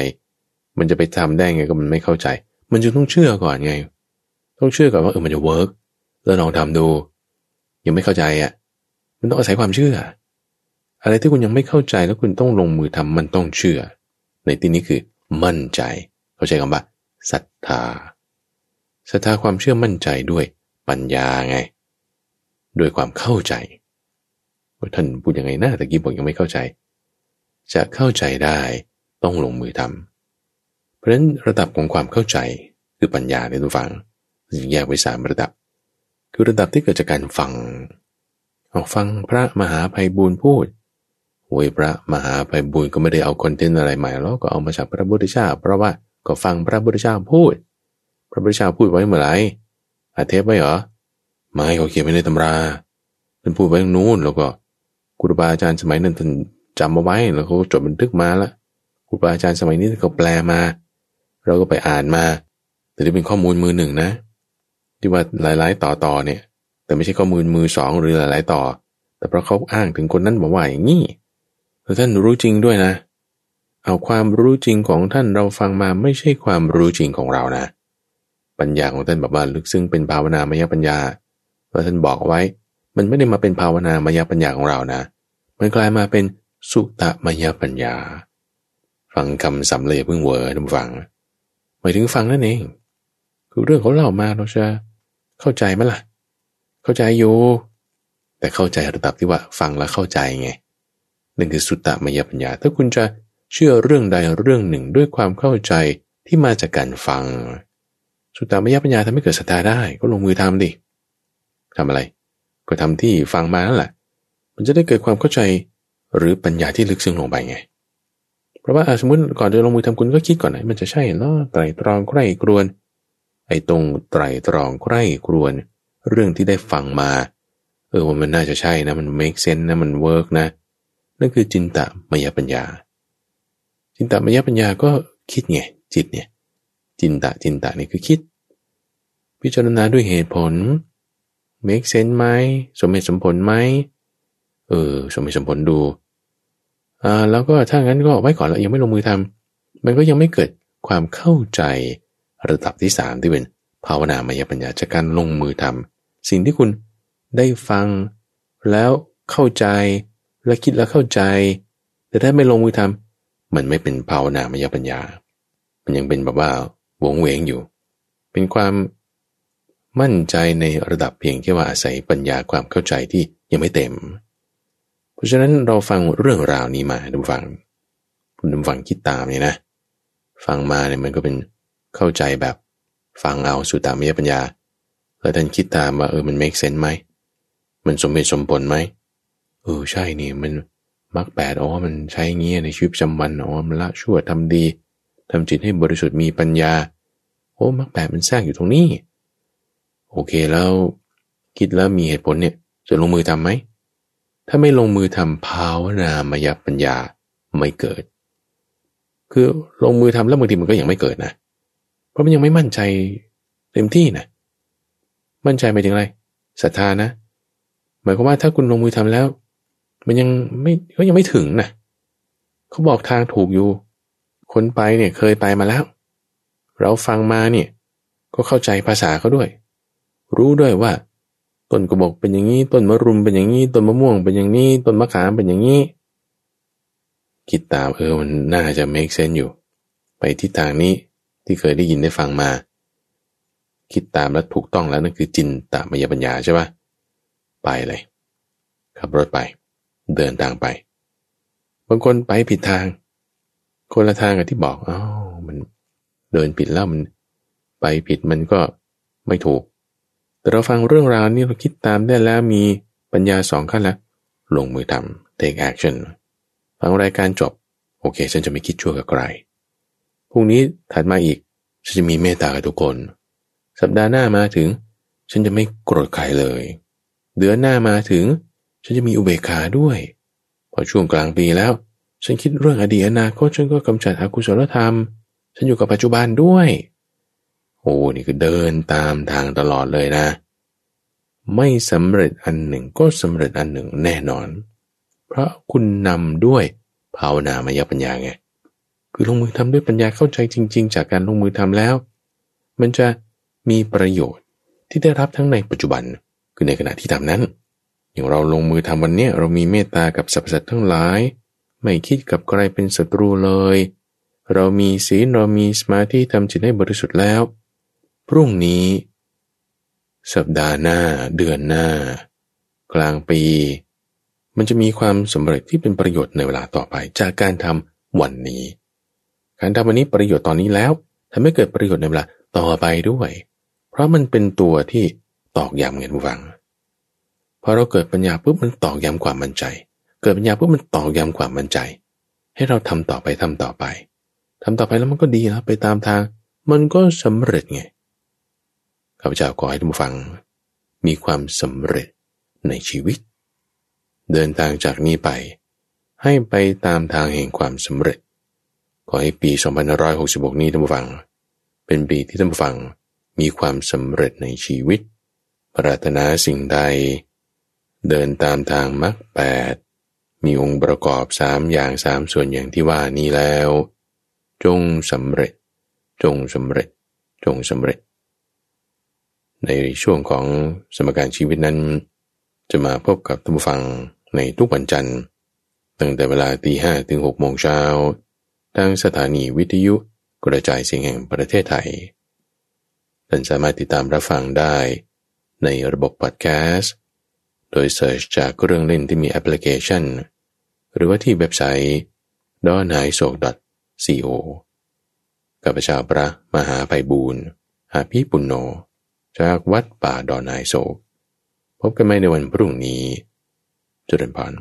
มันจะไปทำได้ไงก็มันไม่เข้าใจ มันจะต้องเชื่อก่อนไง ต้องเชื่อก่อนว่าเออมันจะเวิร์กแล้วลองทำดู ยังไม่เข้าใจอะ มันต้องอาศัยความเชื่อ อะไรที่คุณยังไม่เข้าใจแล้วคุณต้องลงมือทำมันต้องเชื่อ ในที่นี้คือมั่นใจ เข้าใจคำว่าศรัทธาศรัทธาความเชื่อมั่นใจด้วย ปัญญาไง ด้วยความเข้าใจว่าท่านพูดยังไงนะตะกี้บอกยังไม่เข้าใจ จะเข้าใจได้ต้องลงมือทำเพราะฉะนั้นระดับของความเข้าใจคือปัญญาในตัวฟังแยกไว้สามระดับ คือระดับที่เกิดจากการฟังออกฟังพระมหาภัยบูรพูดโวยพระมหาภัยบูรก็ไม่ได้เอาคอนเทนต์อะไรใหม่แล้วก็เอามาจากพระพุทธเจ้าเพราะว่าก็ฟังพระพุทธเจ้าพูด พระพุทธเจ้าพูดไว้เมื่อไหร่ อาเทปไว้เหรอ ไม่เขาเขียนไว้ในตำราเป็นพูดไว้นู้นแล้วก็ครูบาอาจารย์สมัยนั้นท่านจำมาไว้แล้วเขาจดบันทึกมาละครูบาอาจารย์สมัยนี้เขาแปลมา เราก็ไปอ่านมา แต่ที่เป็นข้อมูลมือหนึ่งนะ ที่ว่าหลาย ๆ ต่อต่อเนี่ย แต่ไม่ใช่ข้อมูลมือสองหรือหลาย ๆ ต่อ แต่เพราะเขาอ้างถึงคนนั้นบอกว่าอย่างนี้แล้วท่านรู้จริงด้วยนะ เอาความรู้จริงของท่านเราฟังมาไม่ใช่ความรู้จริงของเรานะ ปัญญาของท่านแบบว่าลึกซึ้งเป็นภาวนามยปัญญาแล้วท่านบอกไว้ มันไม่ได้มาเป็นภาวนามยปัญญาของเรานะ มันกลายมาเป็นสุตมยปัญญา ฟังคำสำเลยเพิ่งเวอร์ท่านฟังหมายถึงฟังนั่นเอง คือเรื่องเขาเล่ามาเราจะเข้าใจไหมล่ะ เข้าใจอยู่ แต่เข้าใจระดับที่ว่าฟังแล้วเข้าใจไงนั่นคือสุตตมยปัญญา ถ้าคุณจะเชื่อเรื่องใดเรื่องหนึ่งด้วยความเข้าใจที่มาจากการฟัง สุตตามยปัญญาทำให้เกิดศรัทธาได้ ก็ลงมือทำดิทำอะไร ก็ทำที่ฟังมานั่นแหละ มันจะได้เกิดความเข้าใจหรือปัญญาที่ลึกซึ้งลงไปไง เพราะว่าสมมติก่อนจะลงมือทำคุณก็คิดก่อนไหนมันจะใช่เนาะไตรตรองใคร่ครวน ไอ้ตรงไตรตรองใคร่ครวน เรื่องที่ได้ฟังมา เออว่ามันน่าจะใช่นะ มัน make sense นะมัน work นะ นั่นคือจินตมยปัญญา จินตมยปัญญาก็คิดไงจิตเนี่ยจินตะจินตะนี่คือคิด พิจารณาด้วยเหตุผล make sense ไหมสมเหตุสมผลไหมเออสมเหตุสมผลดูอ่าแล้วก็ถ้างั้นก็ไว้ก่อนแล้วยังไม่ลงมือทำมันก็ยังไม่เกิดความเข้าใจระดับที่สามที่เป็นภาวนามายปัญญาจากการลงมือทำสิ่งที่คุณได้ฟังแล้วเข้าใจและคิดแล้วเข้าใจ แต่ถ้าไม่ลงมือทำมันไม่เป็นภาวนามายปัญญา มันยังเป็นแบบว่าวงเวงอยู่ เป็นความ มั่นใจในระดับเพียงแค่ว่าอาศัยปัญญาความเข้าใจที่ยังไม่เต็ม เพราะฉะนั้นเราฟังเรื่องราวนี้มาดูฟังคุณฟังคิดตามเนี่ยนะ ฟังมาเนี่ยมันก็เป็นเข้าใจแบบฟังเอาสุตตามยปัญญา แล้วท่านคิดตามว่าเออมัน make sense ไหม มันสมเหตุสมผลไหมเออใช่นี่มันมักแปดอ๋อมันใช้เงี้ยในชีวิตประจำวันอ๋อมันละชั่วทำดีทำจิตให้บริสุทธิ์มีปัญญา โอ้มักแปดมันแทรกอยู่ตรงนี้ โอเคแล้วคิดแล้วมีเหตุผลเนี่ยจะลงมือทำไหม ถ้าไม่ลงมือทำภาวนามยปัญญาไม่เกิด คือลงมือทำแล้วบางทีมันก็ยังไม่เกิดนะ เพราะมันยังไม่มั่นใจเต็มที่นะ มั่นใจไปถึงอะไรศรัทธานะ หมายความว่าถ้าคุณลงมือทำแล้ว มันยังไม่ก็ยังไม่ถึงนะเขาบอกทางถูกอยู่ คนไปเนี่ยเคยไปมาแล้ว เราฟังมาเนี่ยก็เข้าใจภาษาเขาด้วย รู้ด้วยว่า ต้นกระบอกเป็นอย่างนี้ ต้นมะรุมเป็นอย่างนี้ ต้นมะม่วงเป็นอย่างนี้ ต้นมะขามเป็นอย่างนี้ คิดตามเออมันน่าจะ make sense อยู่ ไปที่ทางนี้ที่เคยได้ยินได้ฟังมา คิดตามแล้วถูกต้องแล้วนั่นคือจินตามยปัญญาใช่ปะไปเลยขับรถไป เดินทางไปบางคนไปผิดทาง คนละทางกับที่บอกอ๋อมันเดินผิดแล้วมัน ไปผิดมันก็ไม่ถูก แต่เราฟังเรื่องราวนี้เราคิดตามได้แล้วมีปัญญาสองขั้นแล้วลงมือทำ take action ฟังรายการจบ โอเค ฉันจะไม่คิดชั่วกับใครพรุ่งนี้ถัดมาอีก ฉันจะมีเมตตากับทุกคน สัปดาห์หน้ามาถึง ฉันจะไม่โกรธใครเลย เดือนหน้ามาถึง ฉันจะมีอุเบกขาด้วย พอช่วงกลางปีแล้ว ฉันคิดเรื่องอดีตอนาคตฉันก็กำจัดอกุศลธรรม ฉันอยู่กับปัจจุบันด้วย โอ้นี่คือเดินตามทางตลอดเลยนะ ไม่สำเร็จอันหนึ่งก็สำเร็จอันหนึ่งแน่นอน เพราะคุณนำด้วยภาวนามายปัญญาไงคือลงมือทำด้วยปัญญาเข้าใจจริง ๆ จากการลงมือทำแล้ว มันจะมีประโยชน์ที่ได้รับทั้งในปัจจุบัน คือในขณะที่ทำนั้น อย่างเราลงมือทำวันนี้เรามีเมตตากับสรรพสัตว์ทั้งหลาย ไม่คิดกับใครเป็นศัตรูเลย เรามีศีลเรามีสมาธิทำจิตให้บริสุทธิ์แล้ว พรุ่งนี้ สัปดาห์หน้า เดือนหน้า กลางปี มันจะมีความสำเร็จที่เป็นประโยชน์ในเวลาต่อไป จากการทำวันนี้ การทำวันนี้ประโยชน์ตอนนี้แล้วทำให้เกิดประโยชน์ในเวลาต่อไปด้วย เพราะมันเป็นตัวที่ตอกย้ำเงินฟังพอเราเกิดปัญญาปุ๊บมันตอกย้ำความมั่นใจ เกิดปัญญาปุ๊บมันตอกย้ำความมั่นใจ ให้เราทำต่อไปทำต่อไปทำต่อไปแล้วมันก็ดีแล้วไปตามทาง มันก็สำเร็จไง ข้าพเจ้าขอให้ทุกฟัง มีความสำเร็จในชีวิต เดินทางจากนี้ไป ให้ไปตามทางแห่งความสำเร็จ ขอให้ปี 2566 นี้ท่านฟัง เป็นปีที่ท่านฟังมีความสำเร็จในชีวิต ปรารถนาสิ่งใด เดินตามทางมรรคแปดมีองค์ประกอบสามอย่างสามส่วนอย่างที่ว่านี้แล้ว จงสำเร็จ จงสำเร็จ จงสำเร็จ ในช่วงของสมการชีวิตนั้น จะมาพบกับท่านผู้ฟังในทุกวันจันทร์ ตั้งแต่เวลาตีห้ถึงหกโมงเช้าทางสถานีวิทยุกระจายเสียงแห่งประเทศไทย ท่านสามารถติดตามรับฟังได้ ในระบบพอดแคสต์ โดยเสิร์ชจากเครื่องเล่นที่มีแอปพลิเคชัน หรือว่าที่เว็บไซต์ d o n a i s o co กับพระเจ้าพระมหาไพบูรณ์อาภีปุณโญ จากวัดป่าดอนไนโศก พบกันใหม่ในวันพรุ่งนี้จุดเด่นพร